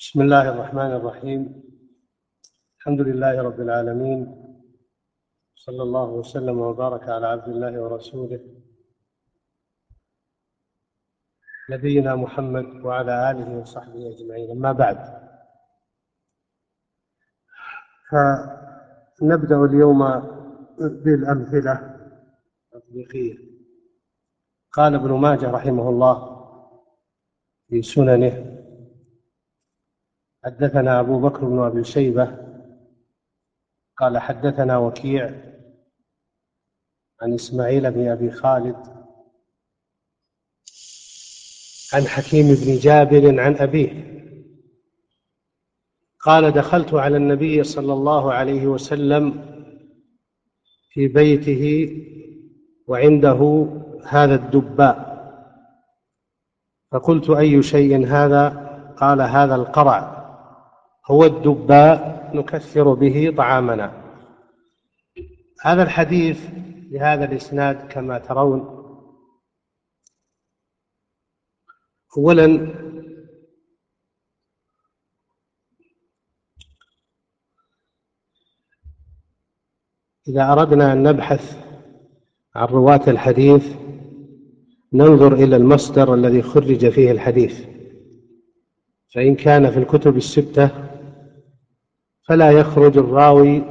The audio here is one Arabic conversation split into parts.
بسم الله الرحمن الرحيم. الحمد لله رب العالمين. صلى الله وسلم وبارك على عبد الله ورسوله. نبينا محمد وعلى آله وصحبه أجمعين. أما بعد. فنبدأ اليوم بالأمثلة. التطبيقيه قال ابن ماجه رحمه الله في سننه حدثنا أبو بكر بن أبي شيبة قال حدثنا وكيع عن إسماعيل بن أبي خالد عن حكيم بن جابر عن أبيه قال دخلت على النبي صلى الله عليه وسلم في بيته وعنده هذا الدباء فقلت أي شيء هذا؟ قال هذا القرع. هو الدباء نكثر به طعامنا. هذا الحديث بهذا الإسناد كما ترون أولا إذا أردنا أن نبحث عن رواة الحديث ننظر إلى المصدر الذي خرج فيه الحديث. فإن كان في الكتب الستة فلا يخرج الراوي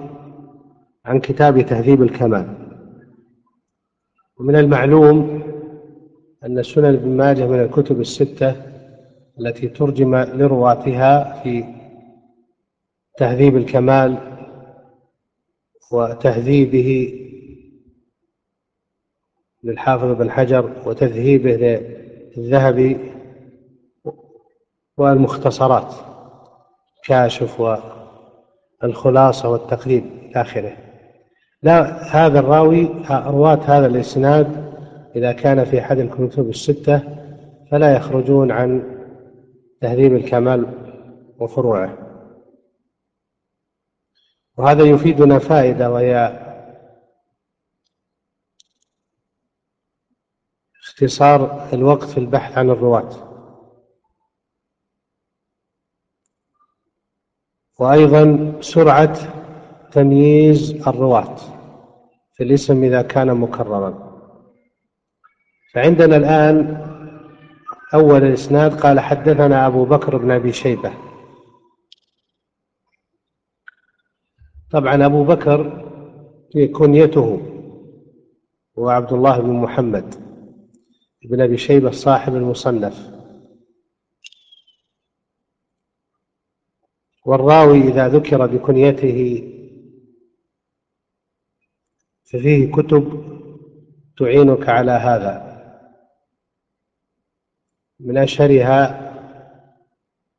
عن كتاب تهذيب الكمال. ومن المعلوم أن سنن ابن ماجه من الكتب الستة التي ترجم لرواتها في تهذيب الكمال وتهذيبه للحافظ بن حجر وتذهيبه للذهبي والمختصرات كاشف الخلاصة والتقريب إلى آخره. لا هذا الراوي رواة هذا الإسناد إذا كان في أحد الكتب الستة فلا يخرجون عن تهذيب الكمال وفروعه. وهذا يفيدنا فائدة وهي اختصار الوقت في البحث عن الرواة. وأيضا سرعة تمييز الرواة في الاسم إذا كان مكررا. فعندنا الآن أول الإسناد قال حدثنا أبو بكر بن أبي شيبة. طبعا أبو بكر في كنيته هو عبد الله بن محمد بن أبي شيبة صاحب المصنف. والراوي إذا ذكر بكنيته ففيه كتب تعينك على هذا. من أشهرها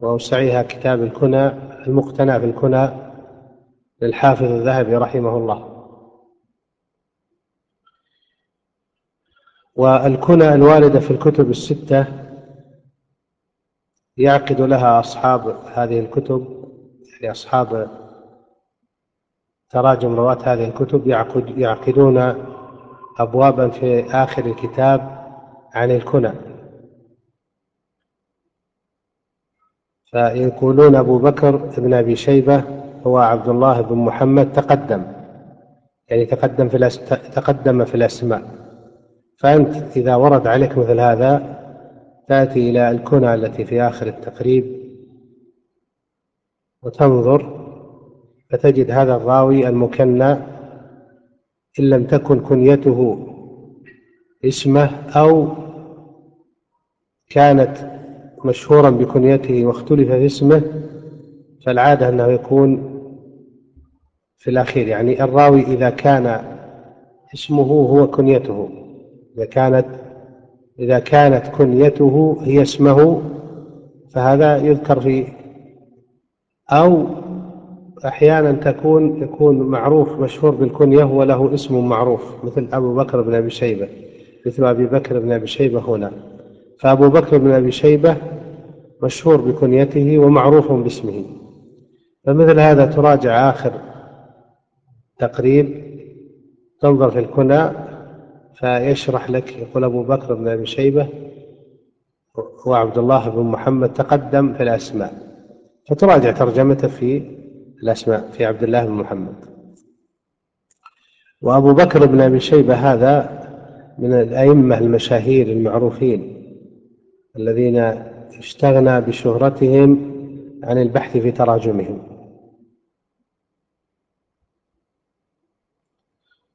وأوسعها كتاب الكنى المقتنى في الكنى للحافظ الذهبي رحمه الله. والكنى الواردة في الكتب الستة يعقد لها أصحاب هذه الكتب لأصحاب تراجم رواة هذه الكتب يعقد يعقدون أبوابا في آخر الكتاب عن الكنى. فيقولون أبو بكر بن أبي شيبة هو عبد الله بن محمد تقدم. يعني تقدم في تقدم في الأسماء. فأنت إذا ورد عليك مثل هذا تأتي إلى الكنى التي في آخر التقريب وتنظر فتجد هذا الراوي المكنى إن لم تكن كنيته اسمه أو كانت مشهورا بكنيته واختلف في اسمه فالعادة أنه يكون في الأخير. يعني الراوي إذا كان اسمه هو كنيته. إذا كانت إذا كانت كنيته هي اسمه فهذا يذكر في أو أحيانا تكون يكون معروف مشهور بالكنية وله اسم معروف مثل أبو بكر بن أبي شيبة مثل أبي بكر بن أبي شيبة هنا. فأبو بكر بن أبي شيبة مشهور بكنيته ومعروف باسمه. فمثل هذا تراجع آخر تقريب تنظر في الكنى فيشرح لك يقول أبو بكر بن أبي شيبة هو عبد الله بن محمد تقدم في الأسماء. فتراجع ترجمته في الأسماء في عبد الله بن محمد. وأبو بكر بن أبي شيبة هذا من الأئمة المشاهير المعروفين الذين استغنى بشهرتهم عن البحث في تراجمهم.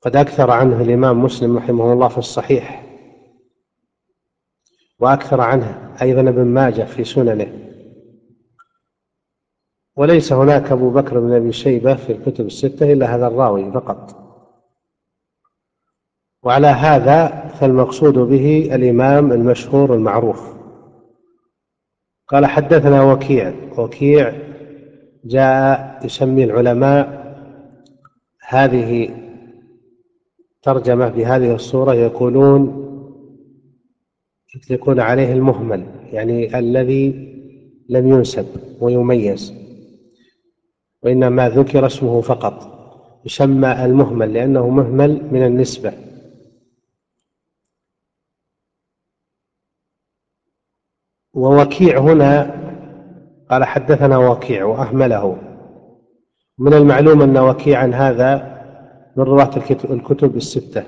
قد أكثر عنه الإمام مسلم رحمه الله في الصحيح وأكثر عنه أيضا ابن ماجه في سننه. وليس هناك أبو بكر بن أبي شيبة في الكتب الستة إلا هذا الراوي فقط. وعلى هذا فالمقصود به الإمام المشهور المعروف. قال حدثنا وكيع. وكيع جاء يسمي العلماء هذه ترجمة بهذه الصورة يقولون يطلقون عليه المهمل يعني الذي لم ينسب ويميز. وإنما ذكر اسمه فقط. يسمى المهمل لأنه مهمل من النسبة. ووكيع هنا قال حدثنا وكيع وأهمله. من المعلوم أن وكيعا هذا من رواة الكتب الستة.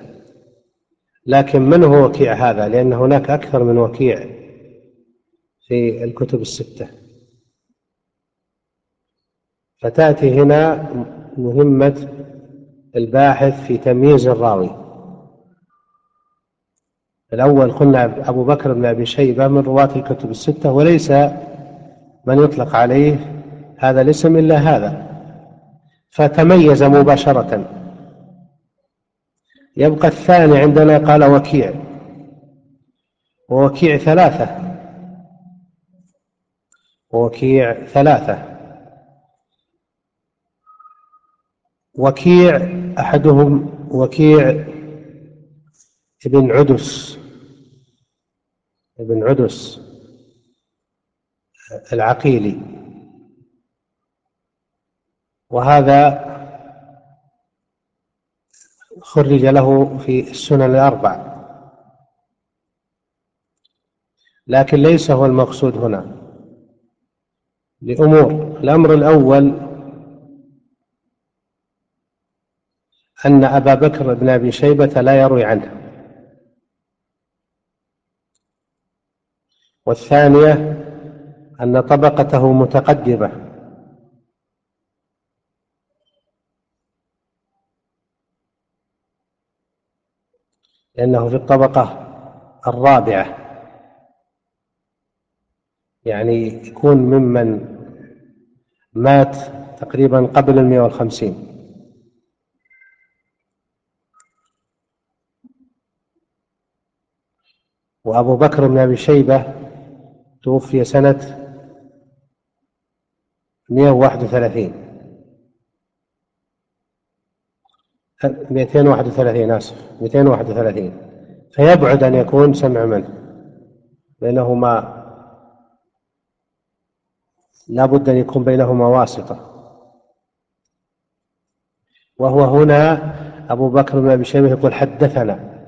لكن من هو وكيع هذا؟ لأن هناك أكثر من وكيع في الكتب الستة. فتأتي هنا مهمة الباحث في تمييز الراوي. الأول قلنا أبو بكر بن أبي شيبة من رواة الكتب الستة وليس من يطلق عليه هذا الاسم إلا هذا. فتميز مباشرة. يبقى الثاني عندنا قال وكيع. ووكيع ثلاثة. ووكيع ثلاثة. وكيع أحدهم وكيع ابن عدس ابن عدس العقيلي. وهذا خرج له في السنن الأربع. لكن ليس هو المقصود هنا. لأمور الأمر الأول أن أبا بكر بن أبي شيبة لا يروي عنه. والثانية أن طبقته متقدمة. لأنه في الطبقة الرابعة. يعني يكون ممن مات تقريبا قبل المئة والخمسين وأبو بكر بن أبي شيبة توفي سنة 131 231 آسف. 231 فيبعد أن يكون سمع منه بينهما لا بد أن يكون بينهما واسطة. وهو هنا أبو بكر بن أبي شيبة يقول حدثنا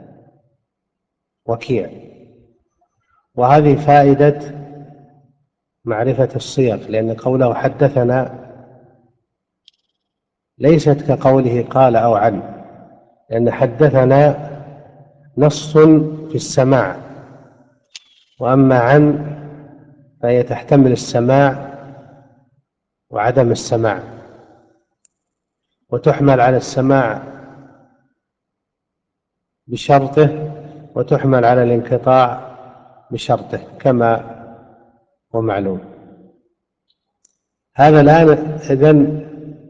وكيع. وهذه فائدة معرفة الصيغ لأن قوله حدثنا ليست كقوله قال أو عن لأن حدثنا نص في السماع وأما عن فهي تحتمل السماع وعدم السماع وتحمل على السماع بشرطه وتحمل على الانقطاع بشرطه كما هو معلوم. هذا الآن إذن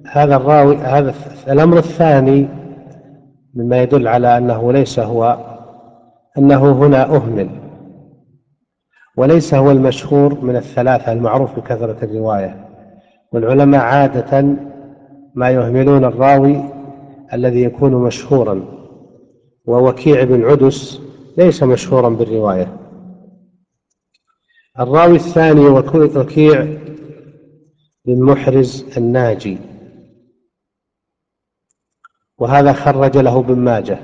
هذا الراوي هذا الأمر الثاني مما يدل على أنه ليس هو أنه هنا أهمل وليس هو المشهور من الثلاثة المعروف بكثرة الرواية. والعلماء عادة ما يهملون الراوي الذي يكون مشهورا ووكيع بن عدس ليس مشهورا بالرواية. الراوي الثاني وكيع بن محرز الناجي. وهذا خرج له ابن ماجه.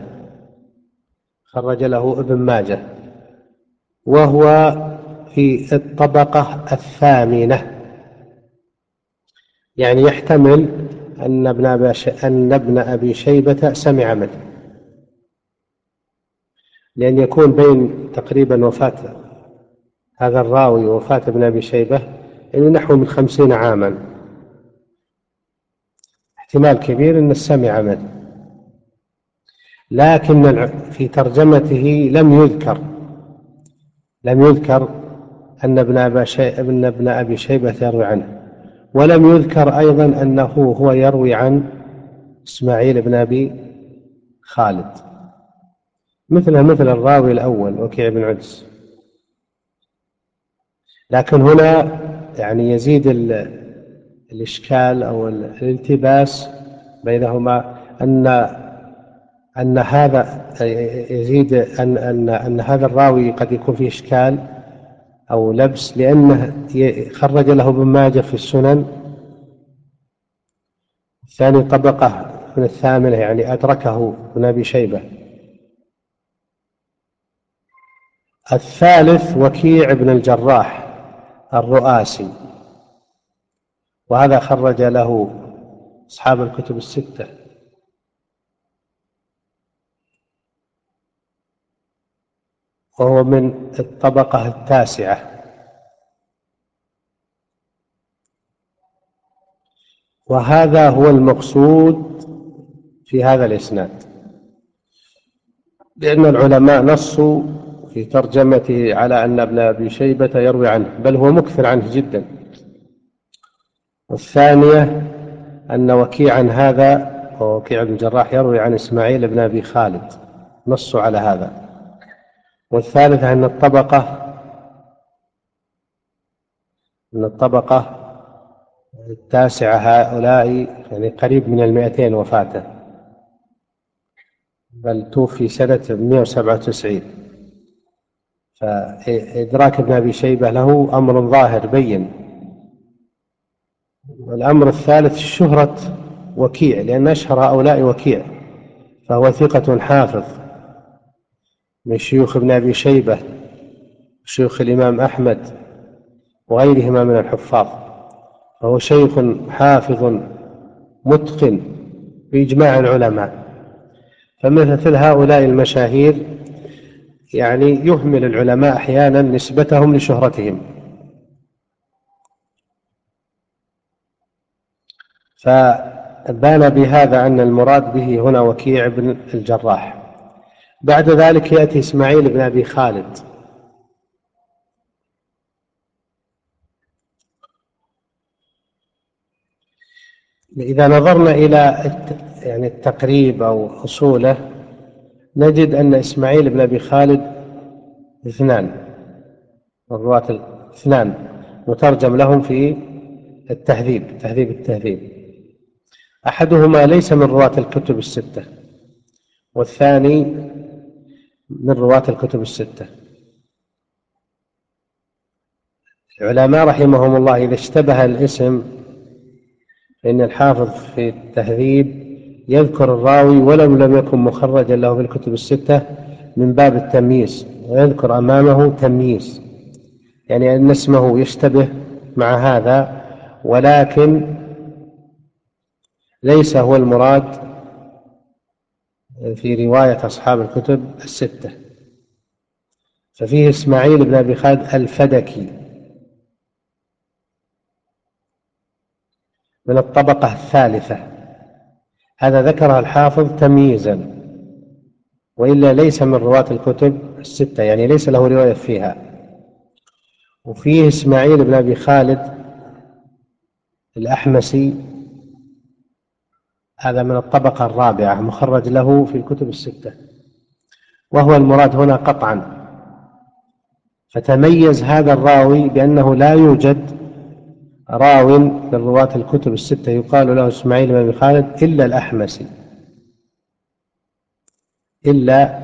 خرج له ابن ماجه. وهو في الطبقة الثامنة. يعني يحتمل أن ابن أن ابن أبي شيبة سمع منه. لأن يكون بين تقريبا وفاة هذا الراوي ووفاة ابن أبي شيبة يعني نحو من خمسين عاما. احتمال كبير أن سمع منه. لكن في ترجمته لم يذكر لم يذكر أن ابن ابن أبي شيبة يروي عنه. ولم يذكر أيضا أنه هو يروي عن إسماعيل بن أبي خالد. مثل مثل الراوي الأول وكيع بن عدس لكن هنا يعني يزيد الإشكال أو الالتباس بينهما أن أن هذا يزيد أن أن أن هذا الراوي قد يكون فيه إشكال أو لبس لأنه خرج له ابن ماجه في السنن. ثاني طبقة من الثامنة يعني أدركه ابن أبي شيبة. الثالث وكيع بن الجراح. الرؤاسي. وهذا خرج له أصحاب الكتب الستة. وهو من الطبقة التاسعة. وهذا هو المقصود في هذا الإسناد. لأن العلماء نصوا في ترجمته على أن ابن أبي شيبة يروي عنه بل هو مكثر عنه جدا. والثانية أن وكيعا هذا وكيع بن الجراح يروي عن إسماعيل بن أبي خالد نصوا على هذا. والثالثة أن الطبقة أن الطبقة التاسعة هؤلاء يعني قريب من المئتين وفاته بل توفي سنة 197 فإدراك ابن أبي شيبة له أمر ظاهر بين. والأمر الثالث شهرة وكيع لأن أشهر هؤلاء وكيع فهو ثقة حافظ من شيوخ ابن أبي شيبة شيوخ الإمام أحمد وغيرهما من الحفاظ. فهو شيخ حافظ متقن بإجماع العلماء. فمثل هؤلاء المشاهير يعني يهمل العلماء أحيانا نسبتهم لشهرتهم. فبان بهذا أن المراد به هنا وكيع بن الجراح. بعد ذلك يأتي إسماعيل بن أبي خالد. إذا نظرنا إلى يعني التقريب أو أصوله نجد أن إسماعيل بن أبي خالد اثنان الرواة اثنان مترجم لهم في التهذيب تهذيب التهذيب. أحدهما ليس من رواة الكتب الستة والثاني من رواة الكتب الستة. العلماء رحمهم الله إذا اشتبه الاسم فإن الحافظ في التهذيب يذكر الراوي ولو لم يكن مخرجا له في الكتب الستة من باب التمييز ويذكر أمامه تمييز. يعني أن اسمه يشتبه مع هذا ولكن ليس هو المراد في رواية أصحاب الكتب الستة. ففيه إسماعيل بن أبي خالد الفدكي من الطبقة الثالثة. هذا ذكرها الحافظ تمييزا وإلا ليس من رواة الكتب الستة يعني ليس له رواية فيها. وفيه إسماعيل بن أبي خالد الأحمسي هذا من الطبقة الرابعة مخرج له في الكتب الستة. وهو المراد هنا قطعا. فتميز هذا الراوي بأنه لا يوجد راو من رواة الكتب الستة يقال له إسماعيل بن خالد إلا الأحمسي. إلا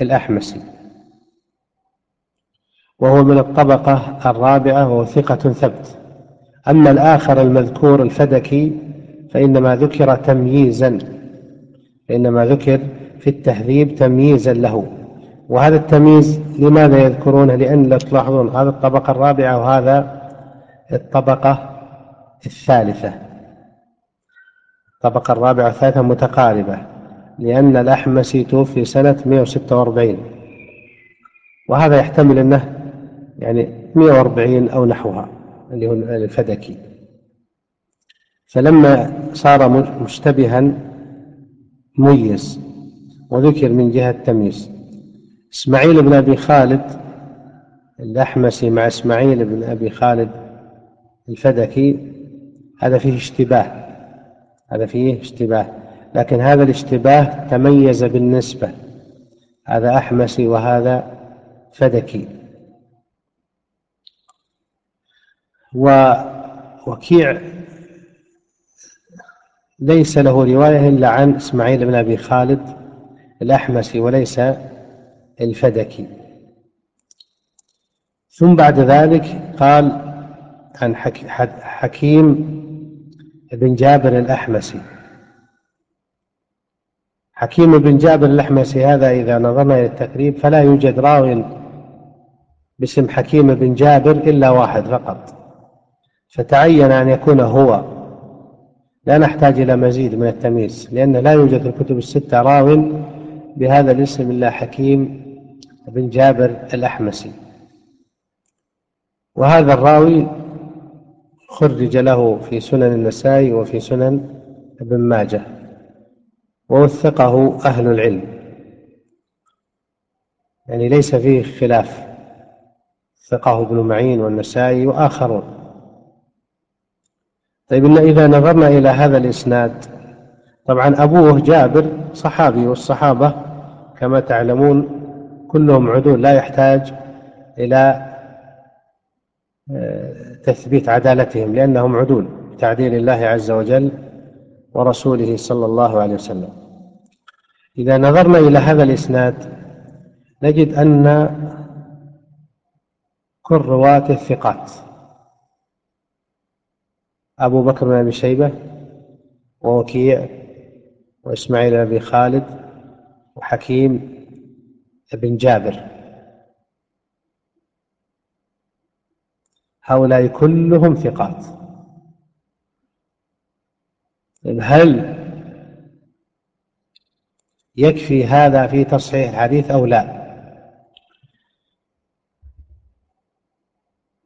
الأحمسي. وهو من الطبقة الرابعة وهو ثقة ثبت. أما الآخر المذكور الفدكي فإنما ذكر تمييزا. فإنما ذكر في التهذيب تمييزا له. وهذا التمييز لماذا يذكرونه؟ لأن تلاحظون هذا الطبقة الرابعة وهذا الطبقة الثالثة. الطبقة الرابعة والثالثة متقاربة لأن الأحمسي توفي سنة 146 وهذا يحتمل أنه يعني 140 أو نحوها اللي هو الفدكي. فلما صار مشتبها ميز وذكر من جهة تمييز إسماعيل بن أبي خالد الأحمسي مع إسماعيل بن أبي خالد الفدكي هذا فيه اشتباه هذا فيه اشتباه. لكن هذا الاشتباه تميز بالنسبة هذا أحمسي وهذا فدكي. ووكيع ليس له رواية إلا عن إسماعيل بن أبي خالد الأحمسي وليس الفدكي. ثم بعد ذلك قال عن حكيم بن جابر الأحمسي. حكيم بن جابر الأحمسي هذا إذا نظرنا إلى التقريب فلا يوجد راو باسم حكيم بن جابر إلا واحد فقط. فتعين أن يكون هو. لا نحتاج إلى مزيد من التمييز لأن لا يوجد في الكتب الستة راو بهذا الاسم إلا حكيم بن جابر الأحمسي. وهذا الراوي خرج له في سنن النسائي وفي سنن ابن ماجه ووثقه أهل العلم. يعني ليس فيه خلاف. ثقه ابن معين والنسائي وآخرون. طيب إن إذا نظرنا إلى هذا الإسناد طبعا أبوه جابر صحابي والصحابة كما تعلمون كلهم عدول لا يحتاج إلى آه، تثبيت عدالتهم لأنهم عدول بتعديل الله عز وجل ورسوله صلى الله عليه وسلم. إذا نظرنا إلى هذا الإسناد نجد أن كل رواة الثقات أبو بكر بن أبي شيبة ووكيع وإسماعيل بن أبي خالد وحكيم بن جابر. هؤلاء كلهم ثقات. هل يكفي هذا في تصحيح الحديث أو لا؟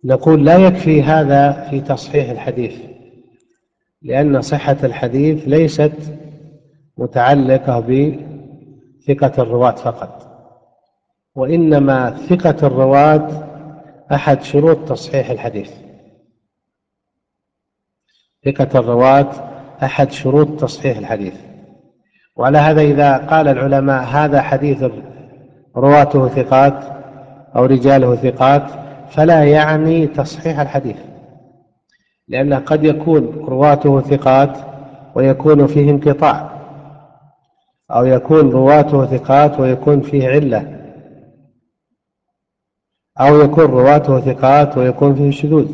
نقول لا يكفي هذا في تصحيح الحديث لأن صحة الحديث ليست متعلقة بثقة الرواة فقط وإنما ثقة الرواة أحد شروط تصحيح الحديث. ثقة الرواة أحد شروط تصحيح الحديث. وعلى هذا إذا قال العلماء هذا حديث رواته ثقات أو رجاله ثقات فلا يعني تصحيح الحديث. لأن قد يكون رواته ثقات ويكون فيه انقطاع أو يكون رواته ثقات ويكون فيه علة أو يكون رواته ثقات ويكون فيه شذوذ.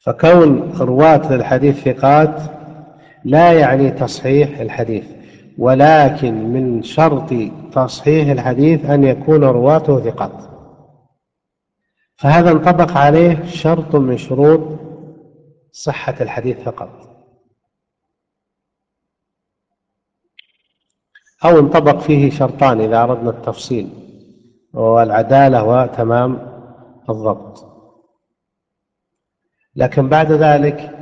فكون رواة الحديث ثقات لا يعني تصحيح الحديث ولكن من شرط تصحيح الحديث أن يكون رواته ثقات. فهذا انطبق عليه شرط من شروط صحة الحديث فقط. أو انطبق فيه شرطان إذا أردنا التفصيل وهو العدالة وتمام الضبط. لكن بعد ذلك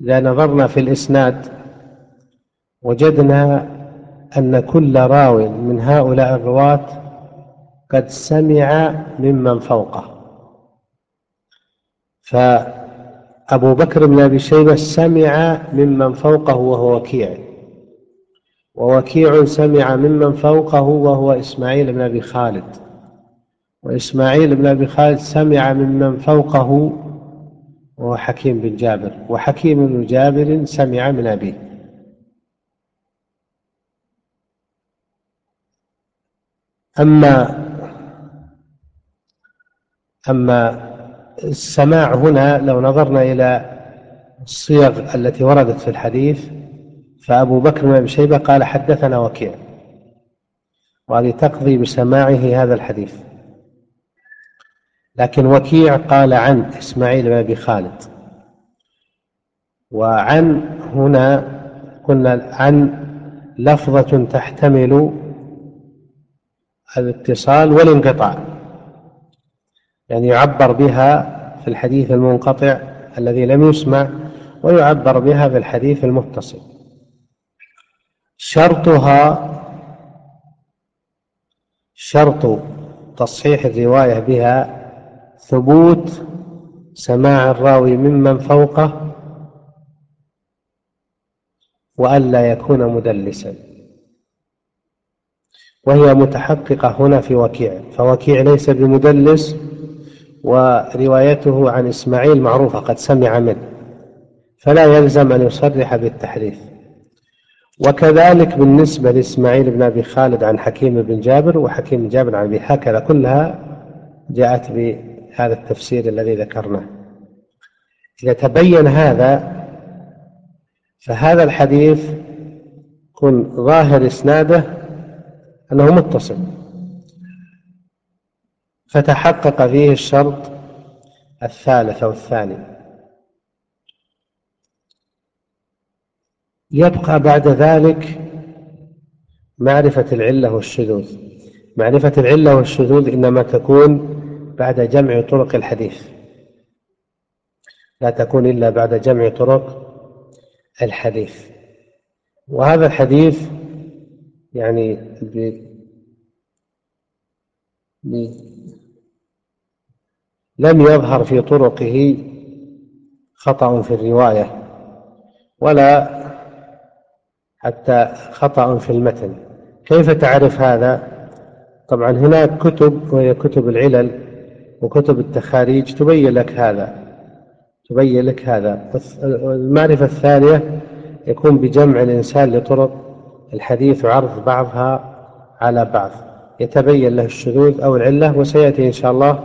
إذا نظرنا في الإسناد وجدنا أن كل راو من هؤلاء الرواة قد سمع ممن فوقه. فأبو بكر بن أبي شيبة سمع ممن فوقه وهو وكيع. ووكيع سمع ممن فوقه وهو إسماعيل بن أبي خالد. وإسماعيل بن أبي خالد سمع ممن فوقه وهو حكيم بن جابر وحكيم بن جابر سمع من أبيه. أما أما السماع هنا لو نظرنا إلى الصيغ التي وردت في الحديث فأبو بكر بن أبي شيبة قال حدثنا وكيع وهذه تقضي بسماعه هذا الحديث. لكن وكيع قال عن إسماعيل بن أبي خالد وعن هنا قلنا عن لفظة تحتمل الاتصال والانقطاع يعني يعبر بها في الحديث المنقطع الذي لم يسمع ويعبر بها في الحديث المتصل. شرطها شرط تصحيح الرواية بها ثبوت سماع الراوي ممن فوقه وألا يكون مدلسا. وهي متحققة هنا في وكيع فوكيع ليس بمدلس وروايته عن إسماعيل معروفة قد سمع منه فلا يلزم أن يصرح بالتحريف. وكذلك بالنسبة لإسماعيل بن أبي خالد عن حكيم بن جابر وحكيم بن جابر عن أبي هكذا كلها جاءت بهذا التفسير الذي ذكرناه. إذا تبين هذا فهذا الحديث يكون ظاهر إسناده أنه متصل. فتحقق فيه الشرط الثالث أو الثاني. يبقى بعد ذلك معرفة العلة والشذوذ معرفة العلة والشذوذ إنما تكون بعد جمع طرق الحديث لا تكون إلا بعد جمع طرق الحديث وهذا الحديث يعني. لم يظهر في طرقه خطأ في الرواية ولا حتى خطأ في المتن. كيف تعرف هذا؟ طبعا هناك كتب وهي كتب العلل وكتب التخاريج تبين لك هذا. تبين لك هذا. المعرفة الثانية يكون بجمع الإنسان لطرق الحديث وعرض بعضها على بعض. يتبين له الشذوذ أو العلة وسيأتي إن شاء الله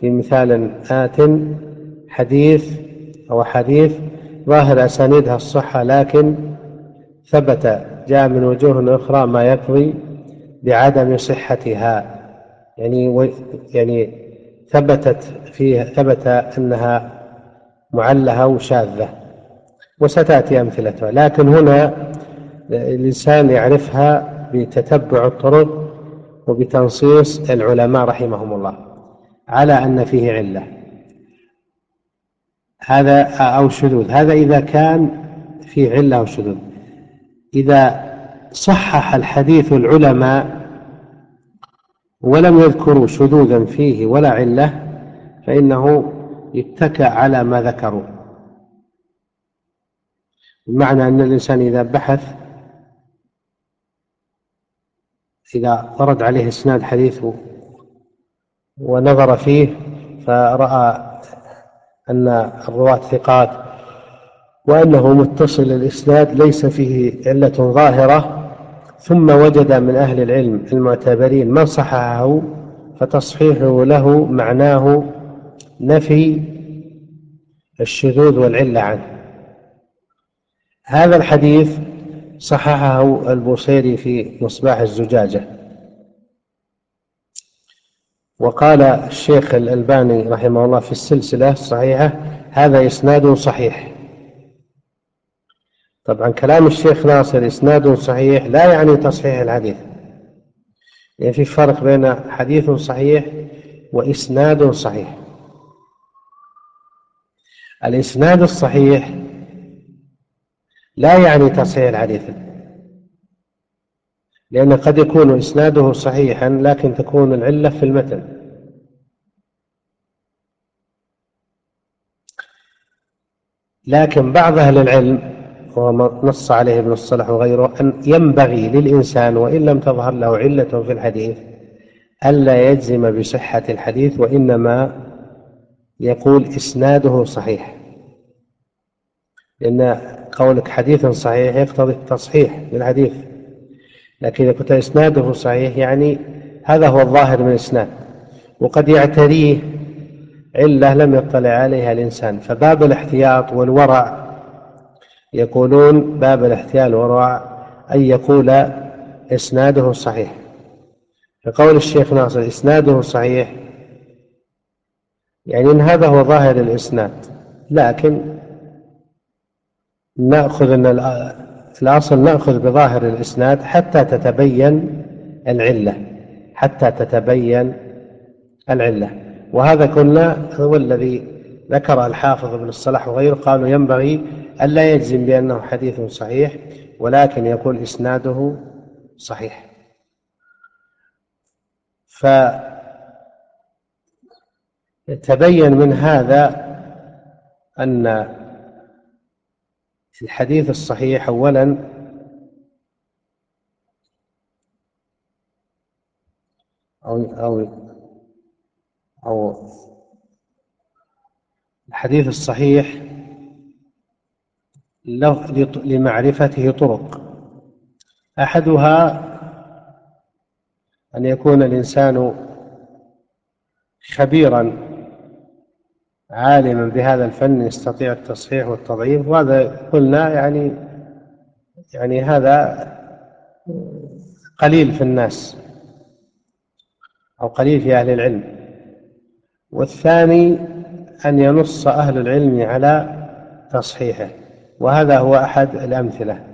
في مثال آت حديث أو حديث ظاهر أسانيدها الصحة لكن ثبت جاء من وجوه أخرى ما يقضي بعدم صحتها. يعني يعني ثبتت فيه ثبت أنها معلهة وشاذة. وستأتي أمثلتها. لكن هنا الإنسان يعرفها بتتبع الطرق وبتنصيص العلماء رحمهم الله على أن فيه علة. هذا أو شذوذ. هذا إذا كان فيه علة أو شذوذ. إذا صحح الحديث العلماء ولم يذكروا شذوذا فيه ولا علة فإنه يتكى على ما ذكروا. بمعنى أن الإنسان إذا بحث إذا ورد عليه إسناد حديث ونظر فيه فرأى أن الرواة ثقات وأنه متصل الإسناد ليس فيه علة ظاهرة ثم وجد من أهل العلم المعتبرين من صححه فتصحيحه له معناه نفي الشذوذ والعلة عنه. هذا الحديث صححه البوصيري في مصباح الزجاجة. وقال الشيخ الألباني رحمه الله في السلسلة الصحيحة هذا إسناد صحيح. طبعا كلام الشيخ ناصر إسناد صحيح لا يعني تصحيح الحديث. يعني في فرق بين حديث صحيح وإسناد صحيح. الإسناد الصحيح لا يعني تصحيح الحديث لأن قد يكون إسناده صحيحا لكن تكون العلة في المتن. لكن بعض أهل العلم وما نص عليه ابن الصلاح وغيره أن ينبغي للإنسان وإن لم تظهر له علة في الحديث ألا يجزم بصحة الحديث وإنما يقول إسناده صحيح. لأن قولك حديث صحيح يقتضي التصحيح للحديث. لكن إذا قلت إسناده صحيح يعني هذا هو الظاهر من الإسناد. وقد يعتريه علة لم يطلع عليها الإنسان. فباب الاحتياط والورع يقولون باب الاحتيال والورع أن يقول إسناده صحيح. فقول الشيخ ناصر إسناده صحيح. يعني إن هذا هو ظاهر الإسناد لكن نأخذ أن الأصل نأخذ بظاهر الإسناد حتى تتبين العلة حتى تتبين العلة. وهذا كنا هو الذي ذكر الحافظ ابن الصلاح وغيره قالوا ينبغي ألا يجزم بأنه حديث صحيح ولكن يكون إسناده صحيح. فتبين من هذا أن الحديث الصحيح أولا أو أو أو الحديث الصحيح لمعرفته طرق. أحدها أن يكون الإنسان خبيرا عالما بهذا الفن يستطيع التصحيح والتضعيف. وهذا قلنا يعني يعني هذا قليل في الناس أو قليل في أهل العلم. والثاني أن ينص أهل العلم على تصحيحه وهذا هو أحد الأمثلة.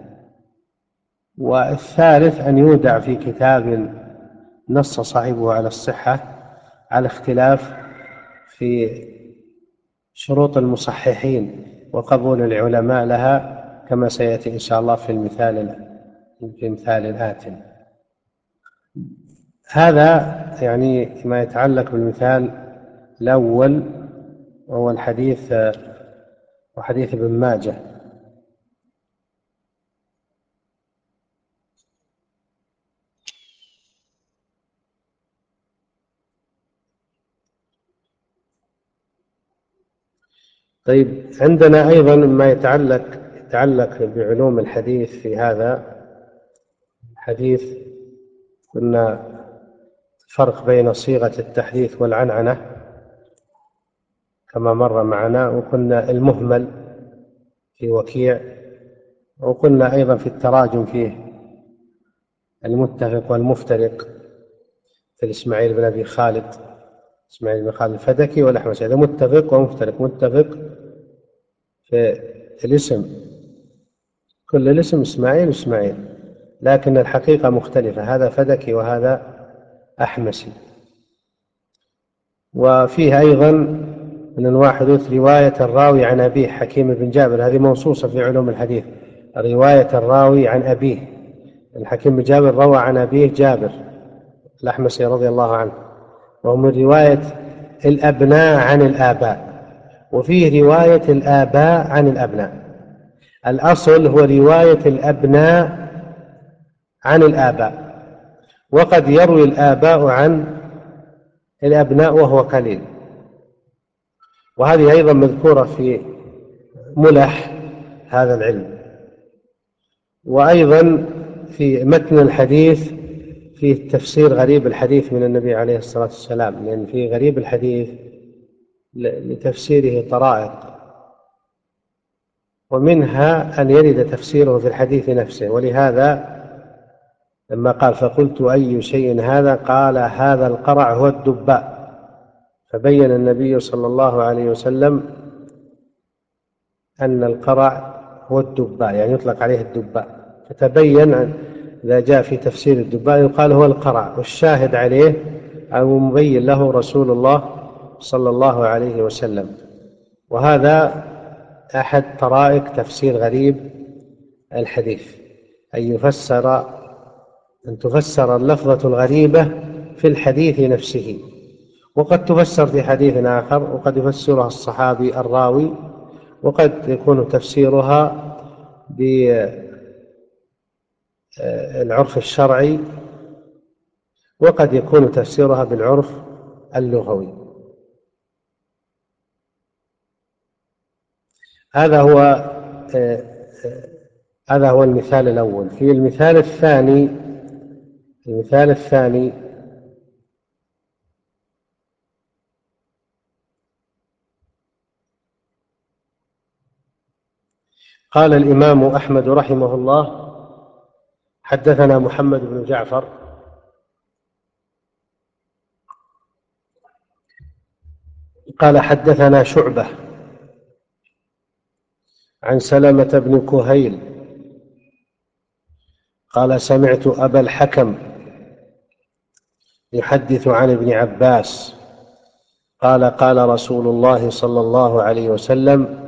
والثالث أن يودع في كتاب نص صاحبه على الصحة على اختلاف في شروط المصححين وقبول العلماء لها كما سيأتي إن شاء الله في المثال في مثال آت هذا يعني ما يتعلق بالمثال الأول وهو الحديث وحديث ابن ماجه. طيب عندنا أيضا ما يتعلق يتعلق بعلوم الحديث في هذا الحديث. قلنا فرق بين صيغة التحديث والعنعنة. كما مر معنا وقلنا المهمل في وكيع وقلنا أيضا في التراجم فيه المتفق والمفترق في الإسماعيل بن أبي خالد إسماعيل بن خالد الفدكي والأحمس هذا متفق ومفترق. متفق في الاسم كل الاسم إسماعيل إسماعيل لكن الحقيقة مختلفة. هذا فدكي وهذا أحمسي. وفيه أيضا من الواحد رواية الراوي عن أبيه حكيم بن جابر. هذه منصوصة في علوم الحديث. رواية الراوي عن أبيه. الحكيم بن جابر روى عن أبيه جابر الأحمسي رضي الله عنه. وهو من رواية الأبناء عن الآباء. وفيه رواية الآباء عن الأبناء. الأصل هو رواية الأبناء عن الآباء. وقد يروي الآباء عن الأبناء وهو قليل. وهذه أيضا مذكورة في ملح هذا العلم. وأيضا في متن الحديث في تفسير غريب الحديث من النبي عليه الصلاة والسلام لأن في غريب الحديث لتفسيره طرائق. ومنها أن يرد تفسيره في الحديث نفسه. ولهذا لما قال فقلت أي شيء هذا؟ قال هذا القرع هو الدباء. فبين النبي صلى الله عليه وسلم أن القرع هو الدباء يعني يطلق عليه الدباء. فتبين إذا جاء في تفسير الدباء يقال هو القرع والشاهد عليه أو مبين له رسول الله صلى الله عليه وسلم. وهذا أحد طرائق تفسير غريب الحديث أن يفسر أن تفسر اللفظة الغريبة في الحديث نفسه. وقد تفسر في حديث آخر وقد يفسرها الصحابي الراوي وقد يكون تفسيرها بالعرف الشرعي وقد يكون تفسيرها بالعرف اللغوي. هذا هو هذا هو المثال الأول. في المثال الثاني المثال الثاني قال الإمام أحمد رحمه الله حدثنا محمد بن جعفر. قال حدثنا شعبة عن سلمة بن كهيل. قال سمعت أبا الحكم يحدث عن ابن عباس. قال قال رسول الله صلى الله عليه وسلم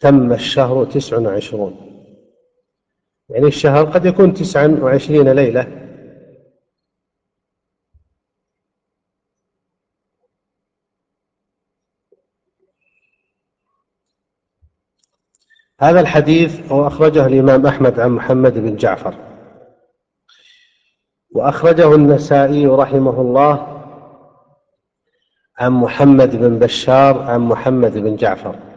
تم الشهر تسع وعشرون. يعني الشهر قد يكون تسعا وعشرين ليلة. هذا الحديث هو أخرجه الإمام أحمد عن محمد بن جعفر. وأخرجه النسائي رحمه الله عن محمد بن بشار عن محمد بن جعفر.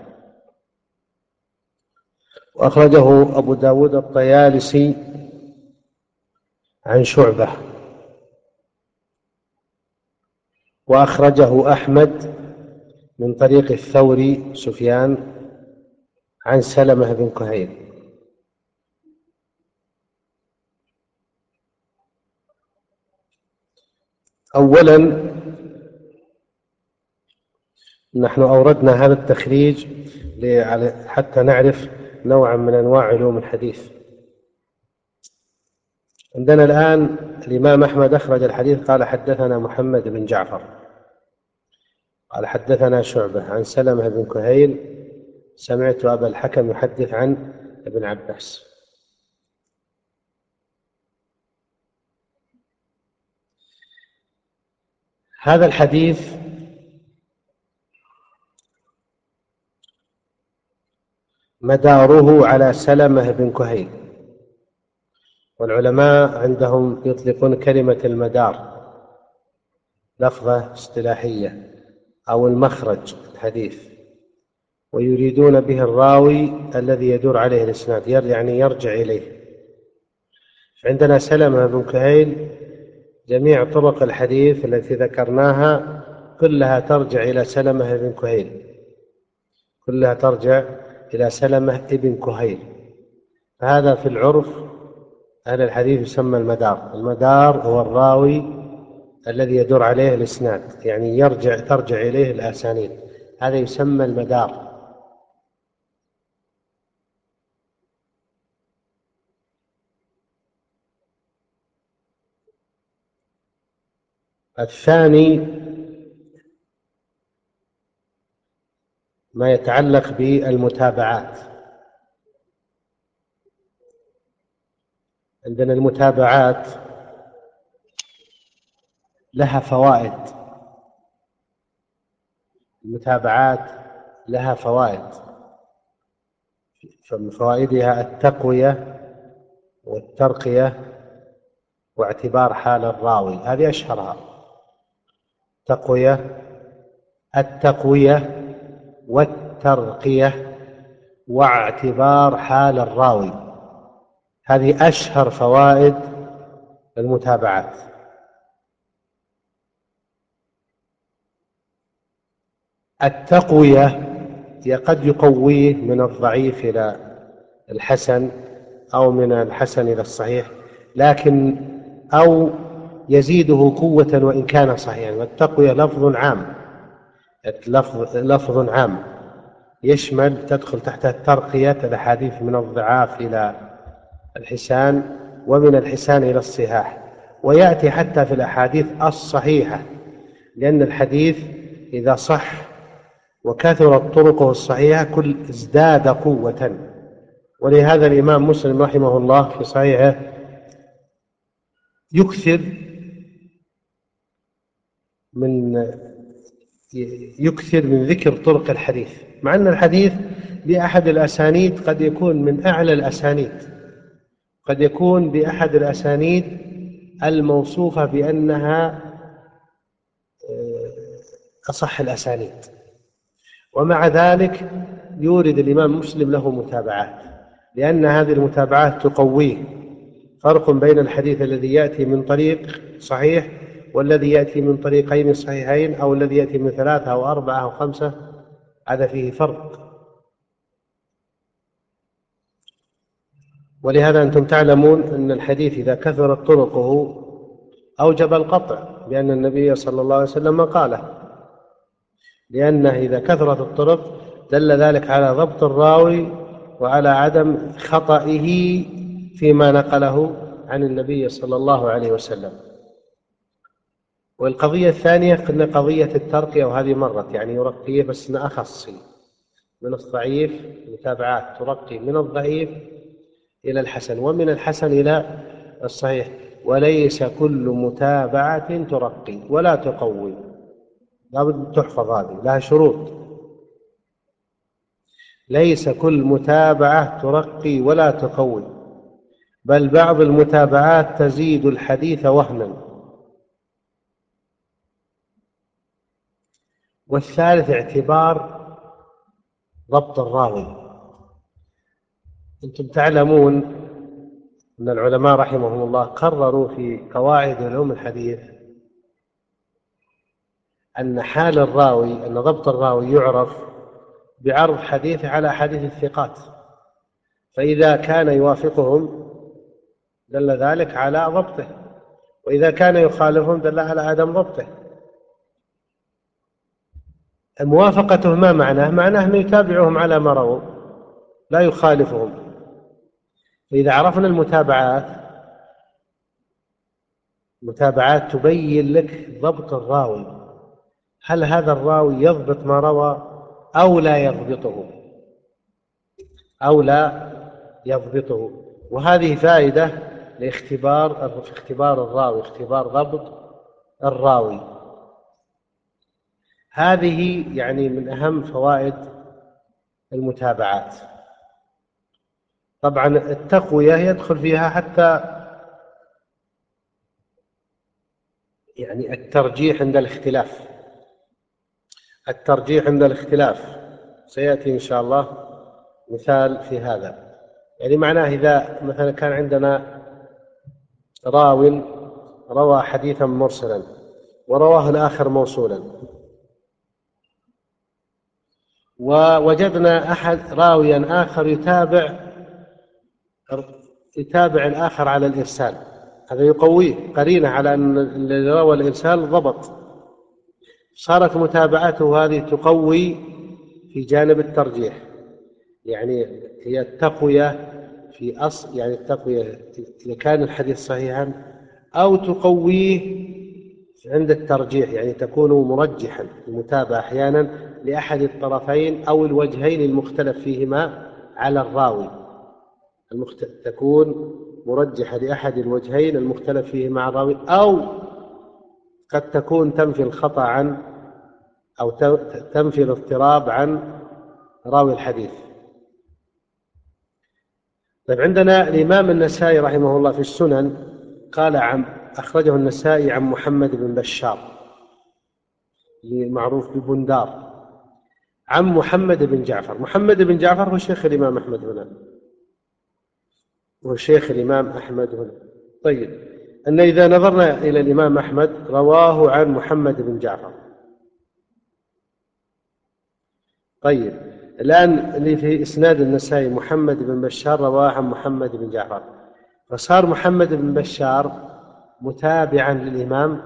وأخرجه أبو داود الطيالسي عن شعبة. وأخرجه أحمد من طريق الثوري سفيان عن سلمة بن كهيل. أولا نحن أوردنا هذا التخريج حتى نعرف نوعا من أنواع علوم الحديث. عندنا الآن الإمام أحمد أخرج الحديث قال حدثنا محمد بن جعفر. قال حدثنا شعبة عن سلمة بن كهيل سمعت أبا الحكم يحدث عن ابن عباس. هذا الحديث مداره على سلمة بن كهيل. والعلماء عندهم يطلقون كلمة المدار لفظة اصطلاحية أو المخرج الحديث ويريدون به الراوي الذي يدور عليه الإسناد يعني يرجع إليه. عندنا سلمة بن كهيل جميع طرق الحديث التي ذكرناها كلها ترجع إلى سلمة بن كهيل. كلها ترجع إلى سلمة بن كهيل. هذا في العرف أهل الحديث يسمى المدار. المدار هو الراوي الذي يدور عليه الإسناد يعني يرجع ترجع إليه الأسانيد. هذا يسمى المدار. الثاني ما يتعلق بالمتابعات. عندنا المتابعات لها فوائد. المتابعات لها فوائد. فمن فوائدها التقوية والترقية واعتبار حال الراوي. هذه أشهرها. تقوية التقوية والترقية واعتبار حال الراوي. هذه أشهر فوائد المتابعات. التقوية قد يقويه من الضعيف إلى الحسن أو من الحسن إلى الصحيح لكن أو يزيده قوة وإن كان صحيحا. والتقوية لفظ عام. لفظ, لفظ عام. يشمل تدخل تحت الترقية الأحاديث من الضعاف إلى الحسان ومن الحسان إلى الصحاح. ويأتي حتى في الأحاديث الصحيحة لأن الحديث إذا صح وكثرت طرقه الصحيحة كل ازداد قوة. ولهذا الإمام مسلم رحمه الله في صحيحه يكثر من يكثر من ذكر طرق الحديث مع أن الحديث بأحد الأسانيد قد يكون من أعلى الأسانيد. قد يكون بأحد الأسانيد الموصوفة بأنها آه، أصح الأسانيد. ومع ذلك يورد الإمام مسلم له متابعات لأن هذه المتابعات تقويه. فرق بين الحديث الذي يأتي من طريق صحيح والذي يأتي من طريقين صحيحين أو الذي يأتي من ثلاثة أو أربعة أو خمسة هذا فيه فرق. ولهذا أنتم تعلمون أن الحديث إذا كثرت طرقه أوجب القطع لأن النبي صلى الله عليه وسلم قاله لأنه إذا كثرت الطرق دل ذلك على ضبط الراوي وعلى عدم خطئه فيما نقله عن النبي صلى الله عليه وسلم. والقضية الثانية قلنا قضية الترقية وهذه مرت يعني يرقيه بس أخص من الضعيف متابعات ترقي من الضعيف إلى الحسن ومن الحسن إلى الصحيح. وليس كل متابعة ترقي ولا تقوي. لابد تحفظ هذه لها شروط. ليس كل متابعة ترقي ولا تقوي بل بعض المتابعات تزيد الحديث وهنا والثالث اعتبار ضبط الراوي. أنتم تعلمون أن العلماء رحمهم الله قرروا في قواعد علوم الحديث أن حال الراوي أن ضبط الراوي يعرف بعرض حديثه على حديث الثقات. فإذا كان يوافقهم دل ذلك على ضبطه وإذا كان يخالفهم دل على عدم ضبطه. موافقته ما معناه؟ معناه أنه يتابعهم على ما رووا لا يخالفهم. فإذا عرفنا المتابعات متابعات تبين لك ضبط الراوي. هل هذا الراوي يضبط ما روى أو لا يضبطه؟ أو لا يضبطه. وهذه فائدة لاختبار اختبار الراوي اختبار ضبط الراوي. هذه يعني من أهم فوائد المتابعات. طبعا التقوية يدخل فيها حتى يعني الترجيح عند الاختلاف. الترجيح عند الاختلاف. سيأتي إن شاء الله مثال في هذا. يعني معناه إذا مثلا كان عندنا راو روى حديثا مرسلا ورواه الآخر موصولا. ووجدنا أحد راويا آخر يتابع يتابع الآخر على الإرسال. هذا يقويه قرينة على أن الذي روى الإرسال ضبط. صارت متابعته هذه تقوي في جانب الترجيح. يعني هي التقوية في أصل يعني التقوية إذا كان الحديث صحيحا أو تقويه عند الترجيح يعني تكون مرجحا المتابعة أحيانا لأحد الطرفين أو الوجهين المختلف فيهما على الراوي. المخت... تكون مرجحة لأحد الوجهين المختلف فيهما على الراوي أو قد تكون تنفي الخطأ عن أو تنفي الاضطراب عن راوي الحديث. طيب عندنا الإمام النسائي رحمه الله في السنن قال عن أخرجه النسائي عن محمد بن بشار المعروف ببندار عن محمد بن جعفر. محمد بن جعفر هو شيخ الإمام أحمد هنا. هو شيخ الإمام أحمد هنا. طيب أن إذا نظرنا إلى الإمام أحمد رواه عن محمد بن جعفر. طيب الآن اللي في إسناد النسائي محمد بن بشار رواه عن محمد بن جعفر. فصار محمد بن بشار متابعا للإمام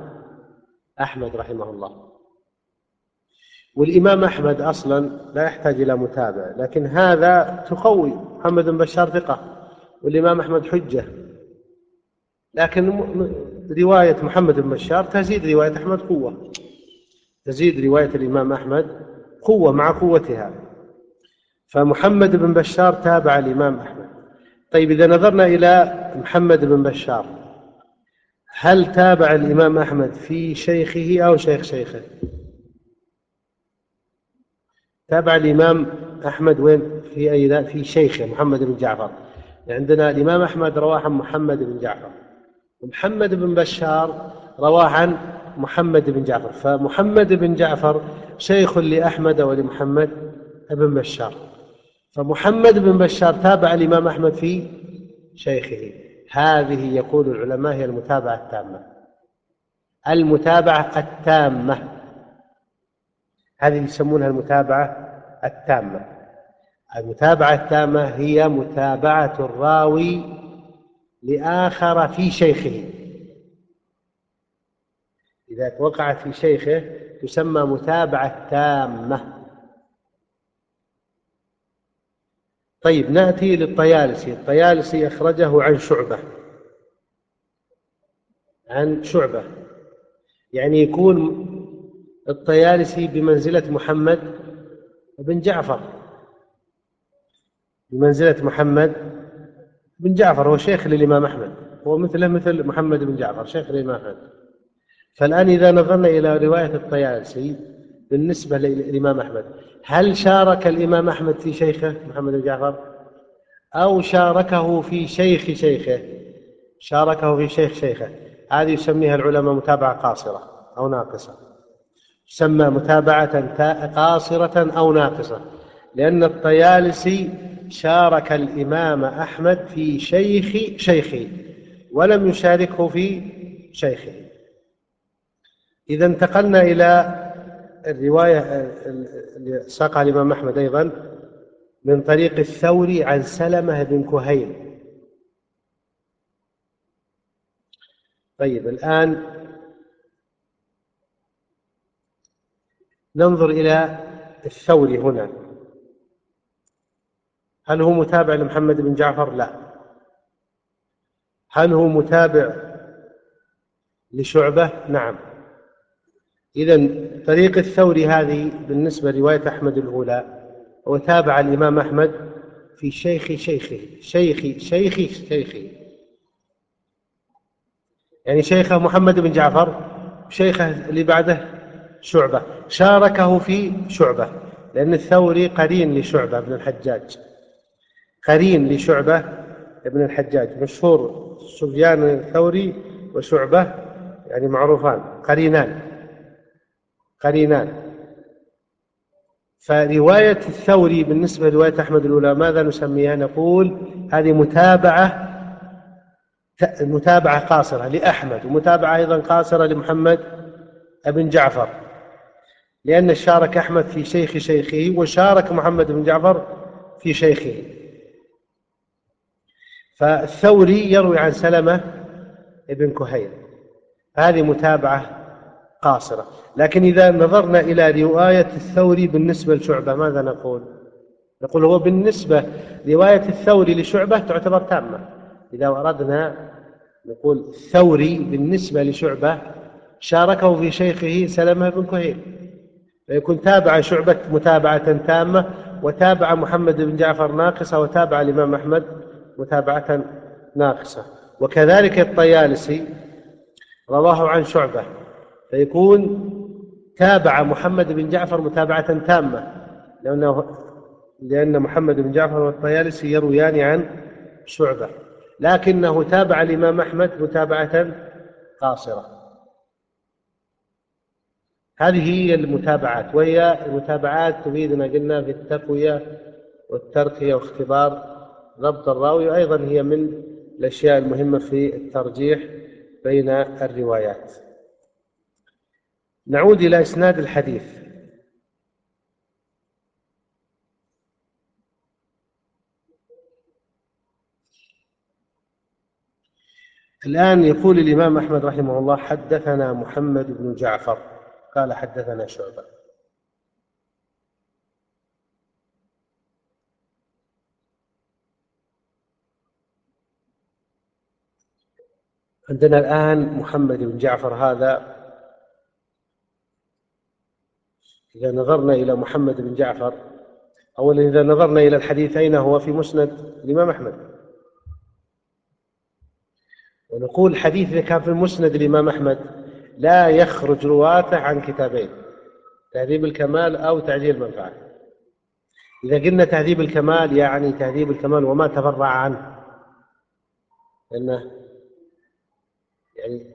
أحمد رحمه الله. والإمام أحمد أصلا لا يحتاج إلى متابع لكن هذا تقوي. محمد بن بشار ثقة والإمام أحمد حجة. لكن رواية محمد بن بشار تزيد رواية أحمد قوة. تزيد رواية الإمام أحمد قوة مع قوتها. فمحمد بن بشار تابع الإمام أحمد. طيب إذا نظرنا إلى محمد بن بشار. هل تابع الإمام أحمد في شيخه أو شيخ شيخه؟ تابع الإمام أحمد وين؟ في أي في شيخه محمد بن جعفر. عندنا الإمام أحمد رواه عن محمد بن جعفر. ومحمد بن بشار رواه عن محمد بن جعفر. فمحمد بن جعفر شيخ لأحمد ولمحمد بن بشار. فمحمد بن بشار تابع الإمام أحمد في شيخه. هذه يقول العلماء هي المتابعة التامة. المتابعة التامة. هذه يسمونها المتابعة التامة. المتابعة التامة هي متابعة الراوي لآخر في شيخه. إذا وقعت في شيخه تسمى متابعة تامة. طيب نأتي للطيالسي. الطيالسي أخرجه عن شعبة. عن شعبة. يعني يكون الطيالسي بمنزلة محمد بن جعفر. بمنزلة محمد بن جعفر هو شيخ للإمام أحمد. هو مثله مثل محمد بن جعفر شيخ للإمام أحمد. فالآن إذا نظرنا إلى رواية الطيالسي بالنسبة للإمام أحمد. هل شارك الإمام أحمد في شيخه محمد بن جعفر؟ أو شاركه في شيخ شيخه؟ شاركه في شيخ شيخه. هذه يسميها العلماء متابعة قاصرة أو ناقصة. تسمى متابعة قاصرة أو ناقصة. لأن الطيالسي شارك الإمام أحمد في شيخ شيخه ولم يشاركه في شيخه. إذا انتقلنا إلى الرواية اللي ساقها الإمام أحمد أيضا من طريق الثوري عن سلمة بن كهيل طيب الآن ننظر إلى الثوري هنا هل هو متابع لمحمد بن جعفر؟ لا هل هو متابع لشعبة؟ نعم إذا طريق الثوري هذه بالنسبة لرواية أحمد الأولى هو تابع الإمام أحمد في شيخ شيخه شيخ شيخ شيخه. يعني شيخه محمد بن جعفر شيخه اللي بعده شعبة. شاركه في شعبة لأن الثوري قرين لشعبة بن الحجاج. قرين لشعبة بن الحجاج. مشهور سفيان الثوري وشعبة يعني معروفان قرينان. قرينان. فرواية الثوري بالنسبة لرواية أحمد الأولى ماذا نسميها؟ نقول هذه متابعة متابعة قاصرة لأحمد ومتابعة أيضا قاصرة لمحمد بن جعفر. لأن شارك أحمد في شيخ شيخه وشارك محمد بن جعفر في شيخه. فالثوري يروي عن سلمة بن كهيل. هذه متابعة قاصرة. لكن إذا نظرنا إلى رواية الثوري بالنسبة لشعبة ماذا نقول؟ نقول هو بالنسبة رواية الثوري لشعبة تعتبر تامة. إذا أردنا نقول الثوري بالنسبة لشعبة شاركه في شيخه سلمة بن كهيل. فيكون تابع شعبة متابعة تامة وتابع محمد بن جعفر ناقصة وتابع الإمام أحمد متابعة ناقصة. وكذلك الطيالسي رواه عن شعبة. فيكون تابع محمد بن جعفر متابعة تامة لأنه لأن محمد بن جعفر والطيالسي يرويان عن شعبة لكنه تابع الإمام أحمد متابعة قاصرة. هذه هي المتابعات وهي المتابعات تفيدنا قلنا في التقوية والترقية واختبار ضبط الراوي وأيضا هي من الأشياء المهمة في الترجيح بين الروايات. نعود إلى إسناد الحديث. الآن يقول الإمام أحمد رحمه الله حدثنا محمد بن جعفر. قال حدثنا شعبة. عندنا الآن محمد بن جعفر هذا إذا نظرنا إلى محمد بن جعفر أولا إذا نظرنا إلى الحديث أين هو في مسند الإمام أحمد؟ ونقول حديث إذا كان في مسند الإمام أحمد لا يخرج رواته عن كتابين تهذيب الكمال أو تعجيل المنفعة. إذا قلنا تهذيب الكمال يعني تهذيب الكمال وما تفرع عنه. لأنه يعني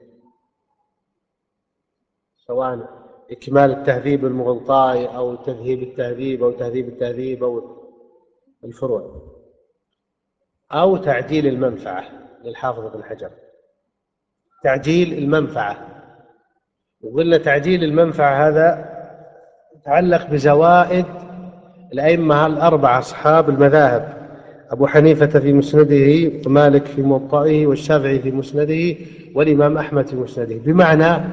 سواء إكمال التهذيب المغلطاي أو تذهيب التهذيب أو تهذيب التهذيب أو الفروع أو تعجيل المنفعة للحافظ بن حجر. تعجيل المنفعة. وقلنا تعجيل المنفعة هذا يتعلق بزوائد الأئمة الأربعة أصحاب المذاهب. أبو حنيفة في مسنده ومالك في موطئه والشافعي في مسنده والإمام أحمد في مسنده. بمعنى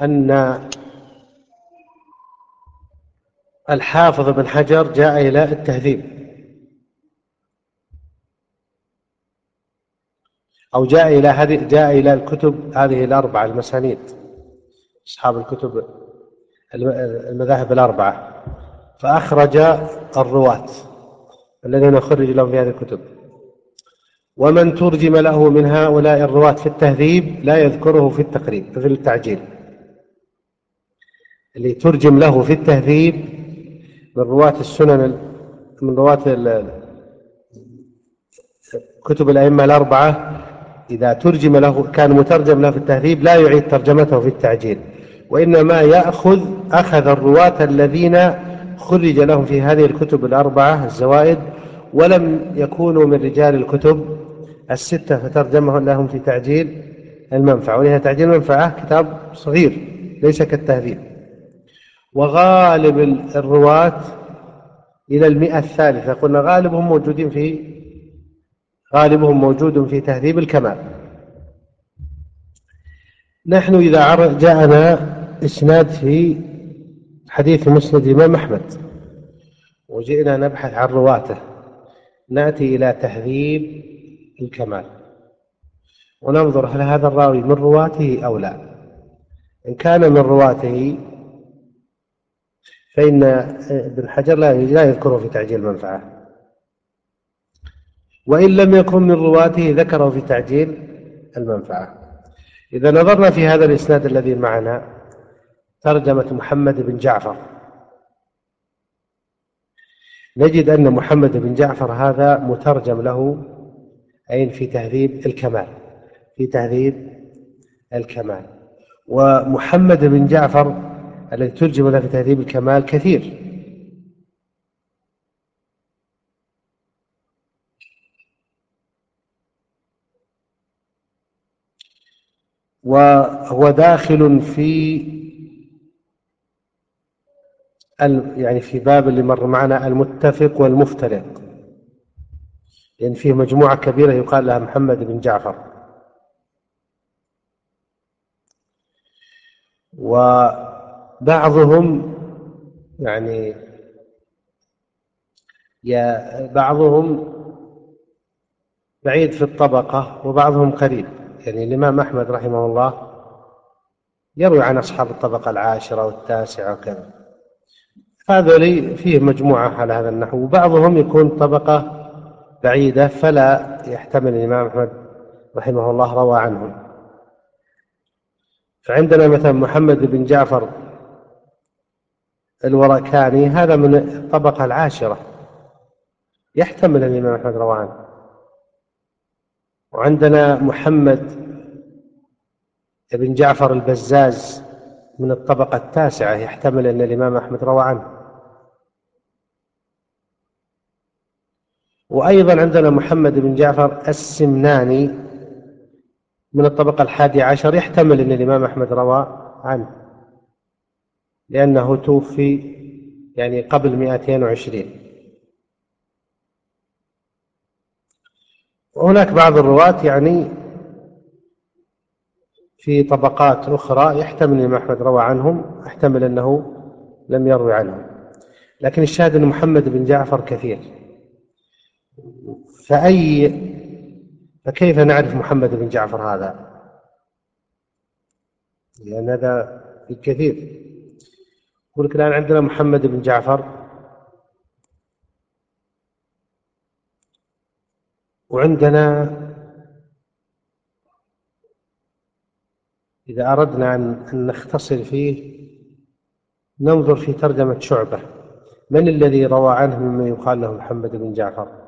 أن الحافظ بن حجر جاء إلى التهذيب. أو جاء إلى هذه جاء إلى الكتب هذه الأربعة المسانيد أصحاب الكتب المذاهب الأربعة. فأخرج الرواة الذين خرج لهم في هذه الكتب. ومن ترجم له من هؤلاء الرواة في التهذيب لا يذكره في التقريب في التعجيل. اللي ترجم له في التهذيب من رواة السنن من رواة كتب الأئمة الأربعة إذا ترجم له كان مترجم له في التهذيب لا يعيد ترجمته في التعجيل وإنما يأخذ أخذ الرواة الذين خرج لهم في هذه الكتب الأربعة الزوائد ولم يكونوا من رجال الكتب الستة فترجمه لهم في تعجيل المنفعة. ولها تعجيل المنفعة كتاب صغير ليس كالتهذيب. وغالب الرواة إلى المئة الثالثة. قلنا غالبهم موجودين في غالبهم موجود في تهذيب الكمال. نحن إذا جاءنا إسناد في حديث مسند الإمام أحمد وجئنا نبحث عن رواته نأتي إلى تهذيب الكمال. وننظر هل هذا الراوي من رواته أو لا. إن كان من رواته فإن ابن حجر لا يذكره في تعجيل المنفعة. وإن لم يكن من رواته ذكره في تعجيل المنفعة. إذا نظرنا في هذا الإسناد الذي معنا ترجمة محمد بن جعفر. نجد أن محمد بن جعفر هذا مترجم له أين؟ في تهذيب الكمال. في تهذيب الكمال. ومحمد بن جعفر الذي ترجم له في تهذيب الكمال كثير. وهو داخل في يعني في باب اللي مر معنا المتفق والمفترق. لأن فيه مجموعة كبيرة يقال لها محمد بن جعفر. وبعضهم يعني يا بعضهم بعيد في الطبقة وبعضهم قريب. يعني الإمام أحمد رحمه الله يروي عن أصحاب الطبقة العاشرة والتاسعة وكذا. هذول فيه مجموعة على هذا النحو وبعضهم يكون طبقة بعيدة فلا يحتمل الإمام أحمد رحمه الله روى عنهم. فعندنا مثلا محمد بن جعفر الوركاني هذا من الطبقة العاشرة. يحتمل الإمام أحمد روى عنه وعندنا محمد بن جعفر البزاز من الطبقة التاسعة يحتمل أن الإمام أحمد روى عنه وأيضا عندنا محمد بن جعفر السمناني من الطبقة الحادية عشر يحتمل أن الإمام أحمد روى عنه لأنه توفي يعني قبل 220 وهناك بعض الرواة يعني في طبقات أخرى يحتمل الإمام أحمد روى عنهم يحتمل أنه لم يروي عنهم. لكن الشاهد أن محمد بن جعفر كثير. فأي فكيف نعرف محمد بن جعفر هذا؟ لأن هذا كثير يقول لك الآن عندنا محمد بن جعفر. وعندنا إذا أردنا أن نختصر فيه ننظر في ترجمة شعبة. من الذي روى عنه ممن يقال له محمد بن جعفر؟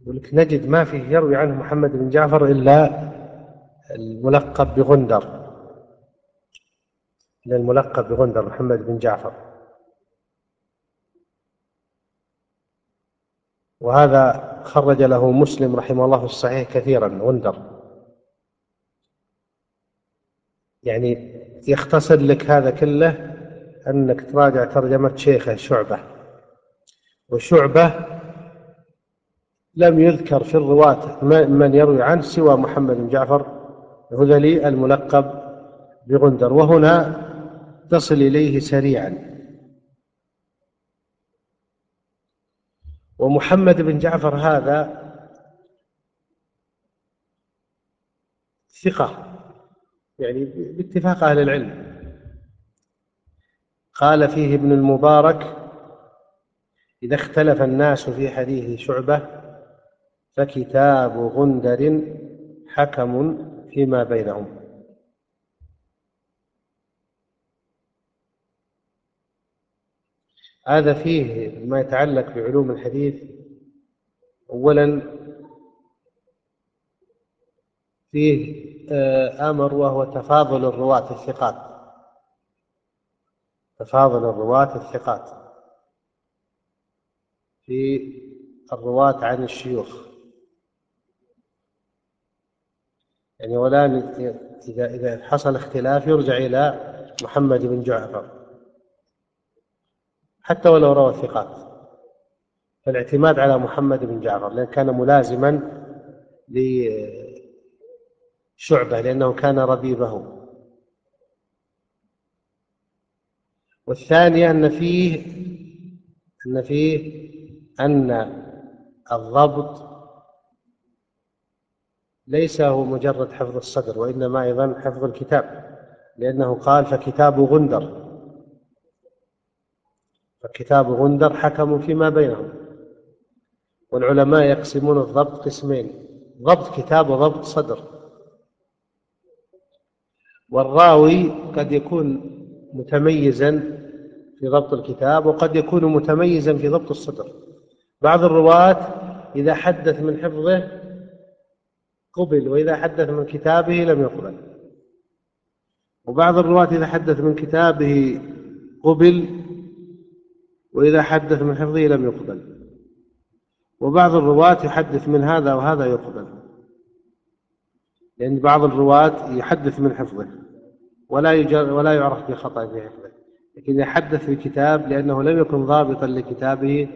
يقول لك نجد ما فيه يروي عنه محمد بن جعفر إلا الملقب بغندر. إلا الملقب بغندر محمد بن جعفر. وهذا خرج له مسلم رحمه الله في الصحيح كثيرا غندر. يعني يختصر لك هذا كله أنك تراجع ترجمة شيخه شعبة. وشعبة لم يذكر في الرواة من يروي عنه سوى محمد بن جعفر الهذلي الملقب بغندر. وهنا تصل إليه سريعا. ومحمد بن جعفر هذا ثقة يعني باتفاق أهل العلم. قال فيه ابن المبارك إذا اختلف الناس في حديث شعبة فكتاب غندر حكم فيما بينهم. هذا فيه ما يتعلق بعلوم الحديث. أولا فيه آه، أمر وهو تفاضل الرواة الثقات. تفاضل الرواة الثقات. في الرواة عن الشيوخ. يعني ولا إذا إذا حصل اختلاف يرجع إلى محمد بن جعفر. حتى ولو روى الثقات فالاعتماد على محمد بن جعفر لأن كان ملازما لشعبة لأنه كان ربيبه. والثانية أن فيه أن فيه أن الضبط ليس هو مجرد حفظ الصدر وإنما أيضا حفظ الكتاب لأنه قال فكتاب غندر. فكتاب غندر حكم فيما بينهم. والعلماء يقسمون الضبط قسمين ضبط كتاب وضبط صدر. والراوي قد يكون متميزا في ضبط الكتاب وقد يكون متميزا في ضبط الصدر. بعض الرواة إذا حدث من حفظه قبل وإذا حدث من كتابه لم يقبل. وبعض الرواة إذا حدث من كتابه قبل وإذا حدث من حفظه لم يقبل. وبعض الرواة يحدث من هذا وهذا يقبل. لأن بعض الرواة يحدث من حفظه ولا ولا يعرف بخطأ في حفظه. لكن يحدث في كتاب لأنه لم يكن ضابطا لكتابه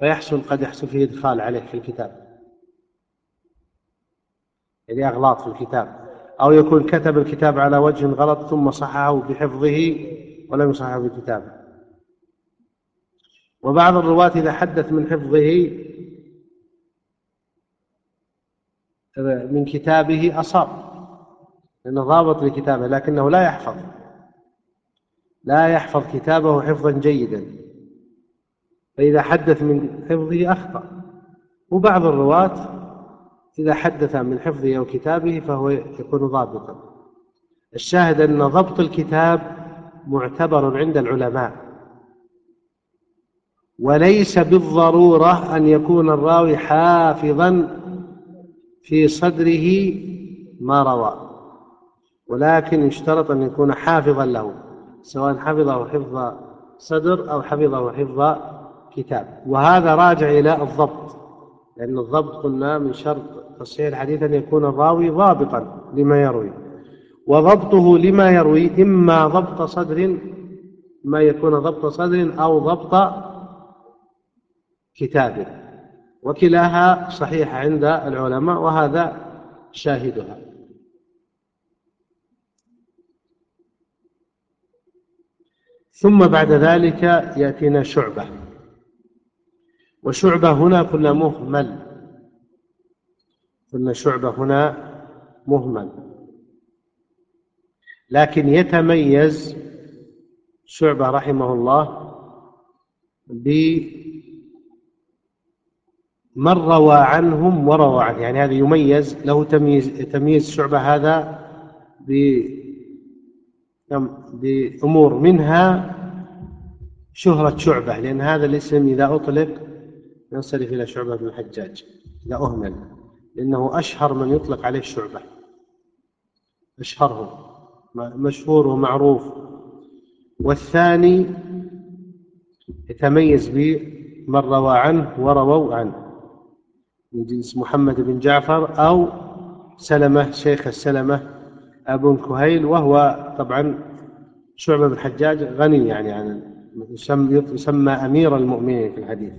فيحصل قد يحصل فيه إدخال عليه في الكتاب. يعني أغلاط في الكتاب. أو يكون كتب الكتاب على وجه غلط ثم صححه بحفظه ولم يصححه في كتابه وبعض الرواة إذا حدث من حفظه من كتابه أصاب لأنه ضابط لكتابه لكنه لا يحفظ. لا يحفظ كتابه حفظا جيدا. فإذا حدث من حفظه أخطأ. وبعض الرواة إذا حدث من حفظه أو كتابه فهو يكون ضابطا. الشاهد أن ضبط الكتاب معتبر عند العلماء. وليس بالضرورة أن يكون الراوي حافظا في صدره ما روى ولكن يشترط أن يكون حافظا له سواء حفظه حفظ صدر أو حفظه حفظ كتاب. وهذا راجع إلى الضبط لأن الضبط قلنا من شرط تصحيح الحديث أن يكون الراوي ضابطا لما يروي وضبطه لما يروي إما ضبط صدر ما يكون ضبط صدر أو ضبط كتاب وكلاها صحيحة عند العلماء وهذا شاهدها. ثم بعد ذلك يأتينا شعبة. وشعبة هنا كنا مهمل. قلنا شعبة هنا مهمل. لكن يتميز شعبة رحمه الله بمن روى عنهم وروى عنه. يعني هذا يميز له تمييز تمييز شعبة هذا بأمور منها شهرة شعبة لأن هذا الاسم إذا أطلق ينصرف إلى شعبة بن الحجاج إذا أهمل لأنه أشهر من يطلق عليه الشعبة. أشهرهم مشهور ومعروف. والثاني يتميز بمن روى عنه ورووا عنه. من جنس محمد بن جعفر أو سلمة شيخ السلمة أبو كهيل وهو طبعا شعبة بن حجاج غني يعني عن يسمى أمير المؤمنين في الحديث.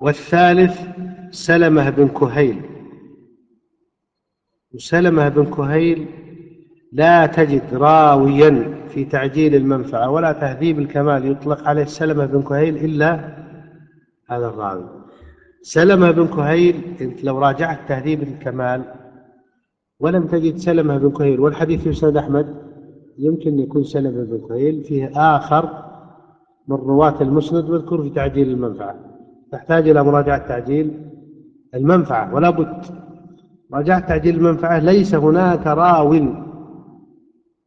والثالث سلمة بن كهيل. وسلمة بن كهيل لا تجد راويا في تعجيل المنفعة ولا تهذيب الكمال يطلق عليه سلمة بن كهيل إلا هذا الراوي. سلمة بن كهيل أنت لو راجعت تهذيب الكمال ولم تجد سلمة بن كهيل والحديث في سند أحمد يمكن يكون سلمة بن كهيل فيه آخر من رواة المسند واذكر في تعجيل المنفعة. تحتاج إلى مراجعة تعجيل المنفعة ولا بد. مراجعة تعجيل المنفعة ليس هناك راو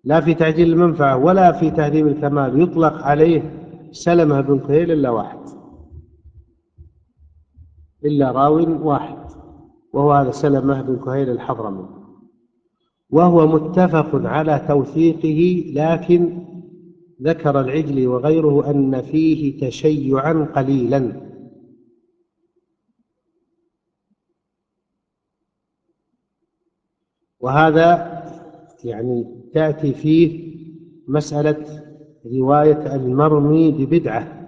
لا في تعجيل المنفعة ولا في تهذيب الكمال يطلق عليه سلمة بن كهيل إلا واحد. إلا راو واحد. وهو هذا سلمة بن كهيل الحضرمي وهو متفق على توثيقه لكن ذكر العجلي وغيره أن فيه تشيعا قليلا. وهذا يعني تأتي فيه مسألة رواية المرمي ببدعة.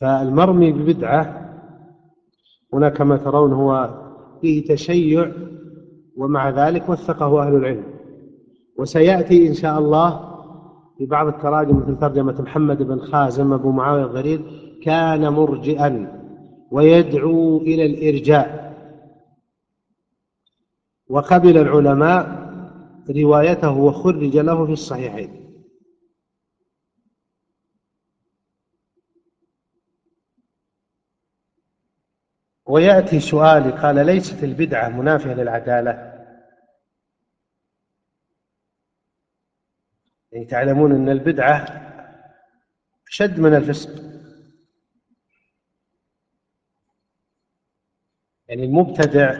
فالمرمي ببدعة هنا كما ترون هو فيه تشيع ومع ذلك وثقه أهل العلم. وسيأتي إن شاء الله في بعض التراجم مثل ترجمة محمد بن خازم أبو معاوية الغرير كان مرجئا ويدعو إلى الإرجاء. وقبل العلماء روايته وخرج له في الصحيحين. ويأتي سؤالي قال ليست البدعة منافية للعدالة؟ يعني تعلمون أن البدعة أشد من الفسق. يعني المبتدع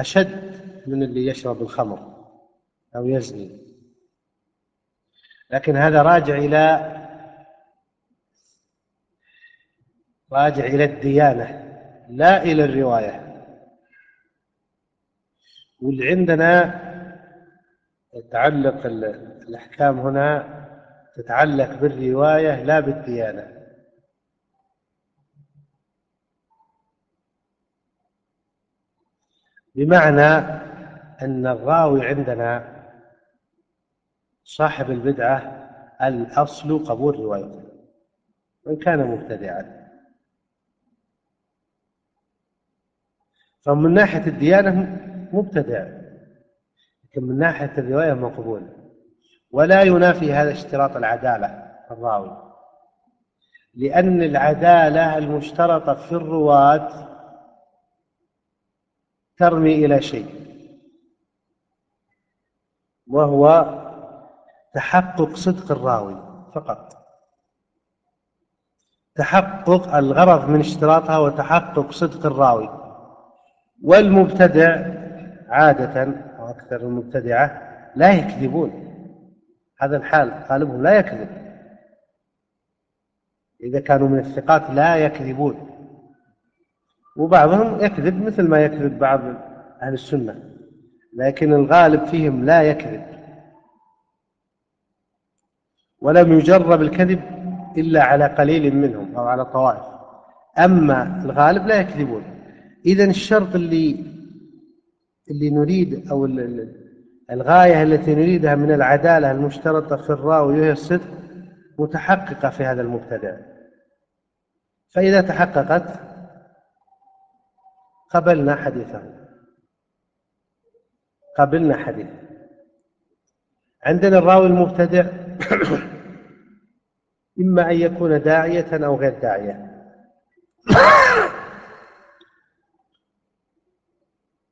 أشد من اللي يشرب الخمر أو يزني. لكن هذا راجع إلى راجع إلى الديانة لا إلى الرواية. واللي عندنا يتعلق الأحكام هنا تتعلق بالرواية لا بالديانة. بمعنى أن الراوي عندنا صاحب البدعة الأصل قبول روايته وإن كان مبتدعا. فمن ناحية الديانة مبتدع لكن من ناحية الرواية مقبول. ولا ينافي هذا اشتراط العدالة الراوي لأن العدالة المشترطة في الرواة ترمي إلى شيء. وهو تحقق صدق الراوي فقط. تحقق الغرض من اشتراطها وتحقق صدق الراوي. والمبتدع عادة أو أكثر المبتدعة لا يكذبون. هذا الحال غالبهم لا يكذب. إذا كانوا من الثقات لا يكذبون. وبعضهم يكذب مثل ما يكذب بعض أهل السنة. لكن الغالب فيهم لا يكذب ولم يجرب الكذب إلا على قليل منهم أو على طوائف. أما الغالب لا يكذبون. إذا الشرط اللي اللي نريد أو الغاية التي نريدها من العدالة المشترطة في الراوي وهي الصدق متحققة في هذا المبتدع فإذا تحققت قبلنا حديثه. قبلنا حديثه عندنا الراوي المبتدع إما أن يكون داعية أو غير داعية.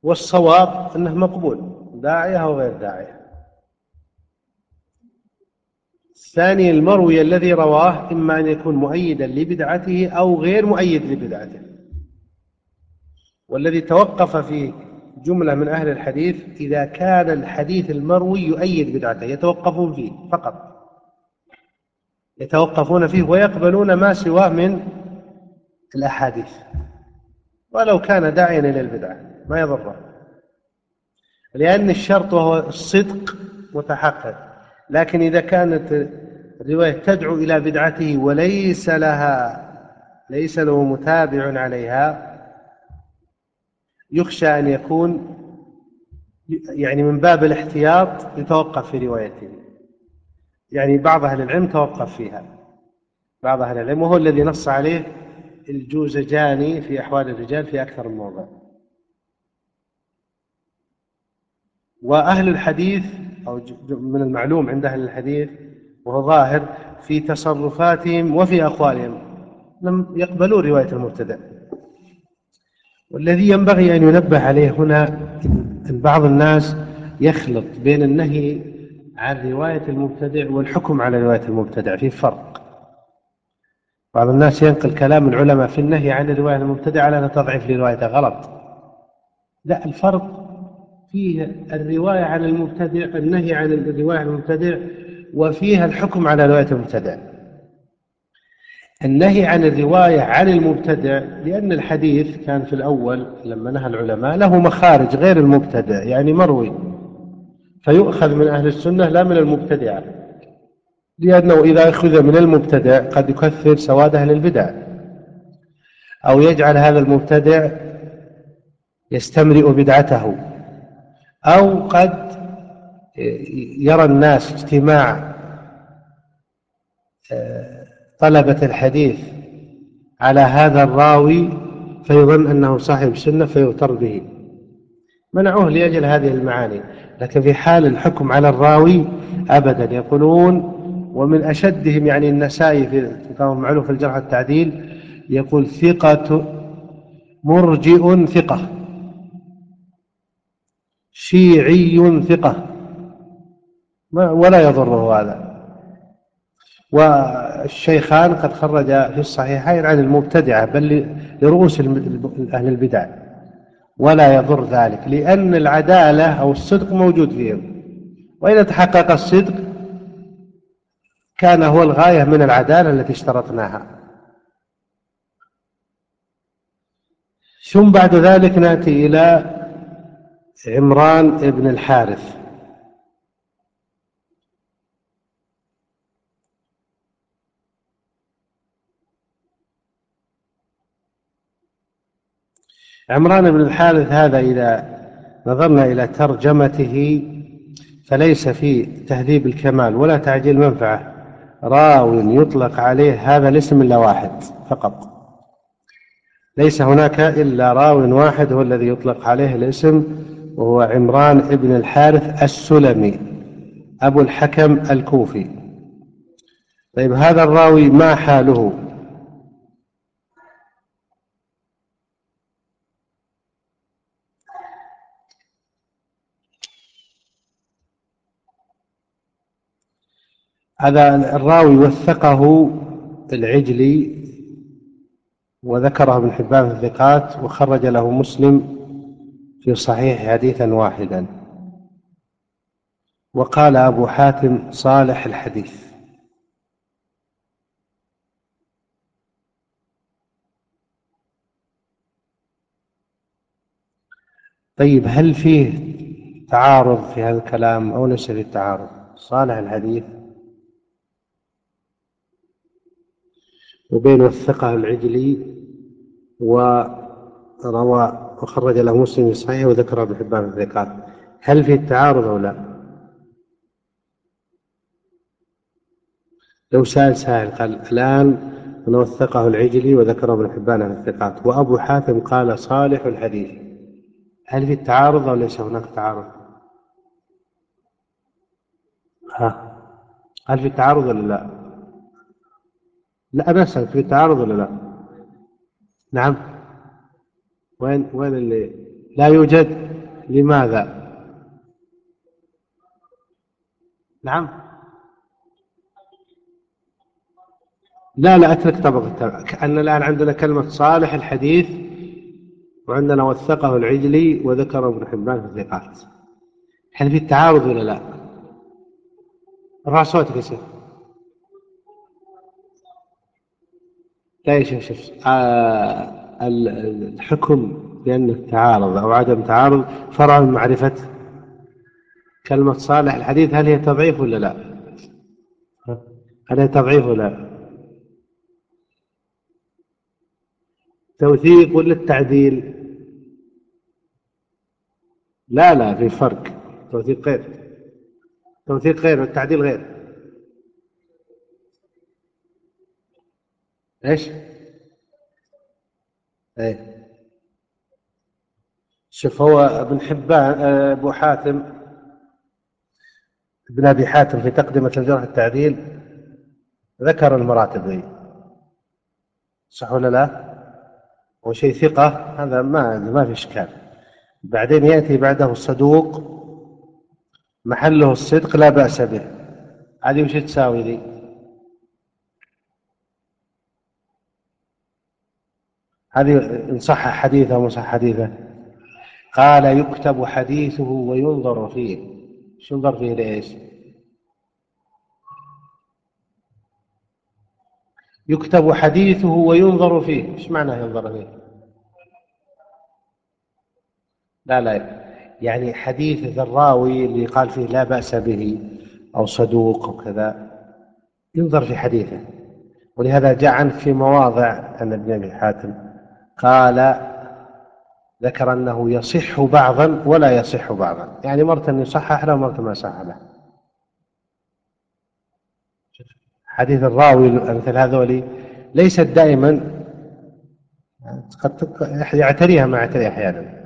والصواب أنه مقبول داعية أو غير داعية. الثاني المروي الذي رواه إما أن يكون مؤيدا لبدعته أو غير مؤيد لبدعته. والذي توقف في جملة من أهل الحديث إذا كان الحديث المروي يؤيد بدعته يتوقفون فيه فقط. يتوقفون فيه ويقبلون ما سواه من الأحاديث. ولو كان داعيا إلى البدعة ما يضره. لأن الشرط وهو الصدق متحقق. لكن إذا كانت الرواية تدعو إلى بدعته وليس لها ليس له متابع عليها يخشى أن يكون يعني من باب الاحتياط يتوقف في روايته. يعني بعض أهل العلم توقف فيها. بعض أهل العلم وهو الذي نص عليه الجوزجاني في أحوال الرجال في أكثر من موضع. وأهل الحديث أو من المعلوم عند أهل الحديث وهو ظاهر في تصرفاتهم وفي أقوالهم. لم يقبلوا رواية المبتدأ. والذي ينبغي أن ينبه عليه هنا أن بعض الناس يخلط بين النهي عن رواية المبتدع والحكم على رواية المبتدع في فرق. بعض الناس ينقل كلام العلماء في النهي عن الرواية المبتدع على أنها تضعف لروايته غلط. لا الفرق فيه الرواية عن المبتدع النهي عن الرواية المبتدع وفيها الحكم على رواية المبتدع. النهي عن الرواية عن المبتدع لأن الحديث كان في الأول لما نهى العلماء له مخارج غير المبتدع يعني مروي. فيؤخذ من أهل السنة لا من المبتدعة لأنه إذا أخذ من المبتدع قد يكثر سواد أهل البدع. أو يجعل هذا المبتدع يستمرئ بدعته. أو قد يرى الناس اجتماع آه، طلبة الحديث على هذا الراوي فيظن أنه صاحب سنة فيغتر به. منعوه لأجل هذه المعاني لكن في حال الحكم على الراوي أبدا. يقولون ومن أشدهم يعني النسائي في كتاب معلوم في الجرح التعديل يقول ثقة مرجئ ثقة. شيعي ثقة. ولا يضره هذا. والشيخان قد خرج في الصحيحين عن المبتدعة بل لرؤوس أهل البدع ولا يضر ذلك لأن العدالة أو الصدق موجود فيهم. وإذا تحقق الصدق كان هو الغاية من العدالة التي اشترطناها. ثم بعد ذلك نأتي إلى عمران بن الحارث. عمران بن الحارث هذا إذا نظرنا إلى ترجمته فليس في تهذيب الكمال ولا تعجيل منفعة. راو يطلق عليه هذا الاسم إلا واحد فقط. ليس هناك إلا راو واحد هو الذي يطلق عليه الاسم وهو عمران بن الحارث السلمي أبو الحكم الكوفي. طيب هذا الراوي ما حاله؟ هذا الراوي وثقه العجلي وذكره ابن حبان في الثقات وخرج له مسلم في صحيح حديثا واحدا. وقال أبو حاتم صالح الحديث. طيب هل فيه تعارض في هذا الكلام أو ليس فيه تعارض؟ صالح الحديث. وبين الثقة العجلي وروى وخرج له مسلم في صحيحه وذكر ابن حبان في الثقات هل في التعارض أو لا؟ لو سأل سائل قال الآن أنا وثقه العجلي وذكر ابن حبان في الثقات وأبو حاتم قال صالح الحديث هل في التعارض أو ليس هناك تعارض؟ ها هل في تعارض ولا لا؟ لا أسأل في تعارض ولا لا؟ نعم. وين وين اللي؟ لا يوجد. لماذا؟ نعم. لا لا أترك طبقة كأن الآن عندنا كلمة صالح الحديث وعندنا وثقه العجلي وذكره ابن حبان في الثقات. هل في التعارض ولا لا؟ ارفع صوتك يا شيخ. لا يا شيخ شوف آه الحكم بأن التعارض أو عدم تعارض فرع من معرفة كلمة صالح الحديث هل هي تضعيف ولا لا؟ هل هي تضعيف ولا لا؟ توثيق ولا التعديل؟ لا لا في فرق توثيق غير توثيق غير والتعديل غير إيش؟ إيه شوف هو ابن حبان آه، ابو حاتم ابن أبي حاتم في تقدمة الجرح التعديل ذكر المراتب ذي صح ولا لا؟ وشيء ثقة هذا ما ما في إشكال بعدين يأتي بعده الصدوق محله الصدق لا بأس به هذه وش تساوي ذي؟ هذه إن صح حديثه ومصح حديثه. قال يكتب حديثه وينظر فيه. ينظر فيه ليش؟ يكتب حديثه وينظر فيه. إيش معنى ينظر فيه؟ لا لا. يعني حديث الراوي اللي قال فيه لا بأس به أو صدوق أو كذا ينظر في حديثه. ولهذا جاء عنه في مواضع أن ابن أبي حاتم. قال ذكر أنه يصح بعضا ولا يصح بعضا. يعني مرة يصحح له ومرة ما صح له. حديث الراوي مثل هذول ليست دائما قد يعتريها ما يعتريها أحيانا.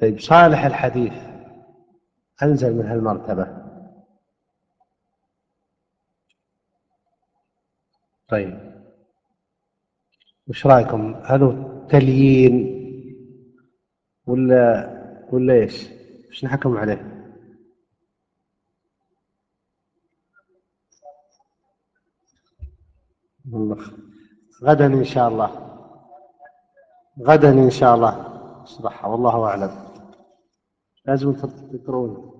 طيب صالح الحديث أنزل من هالمرتبة. طيب. وش رأيكم؟ هل هو تليين ولا ولا إيش؟ وش نحكم عليه؟ الله غدا إن شاء الله. غدا إن شاء الله. صباح والله أعلم. لازم تذكرون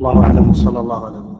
الله أعلم وصلى الله على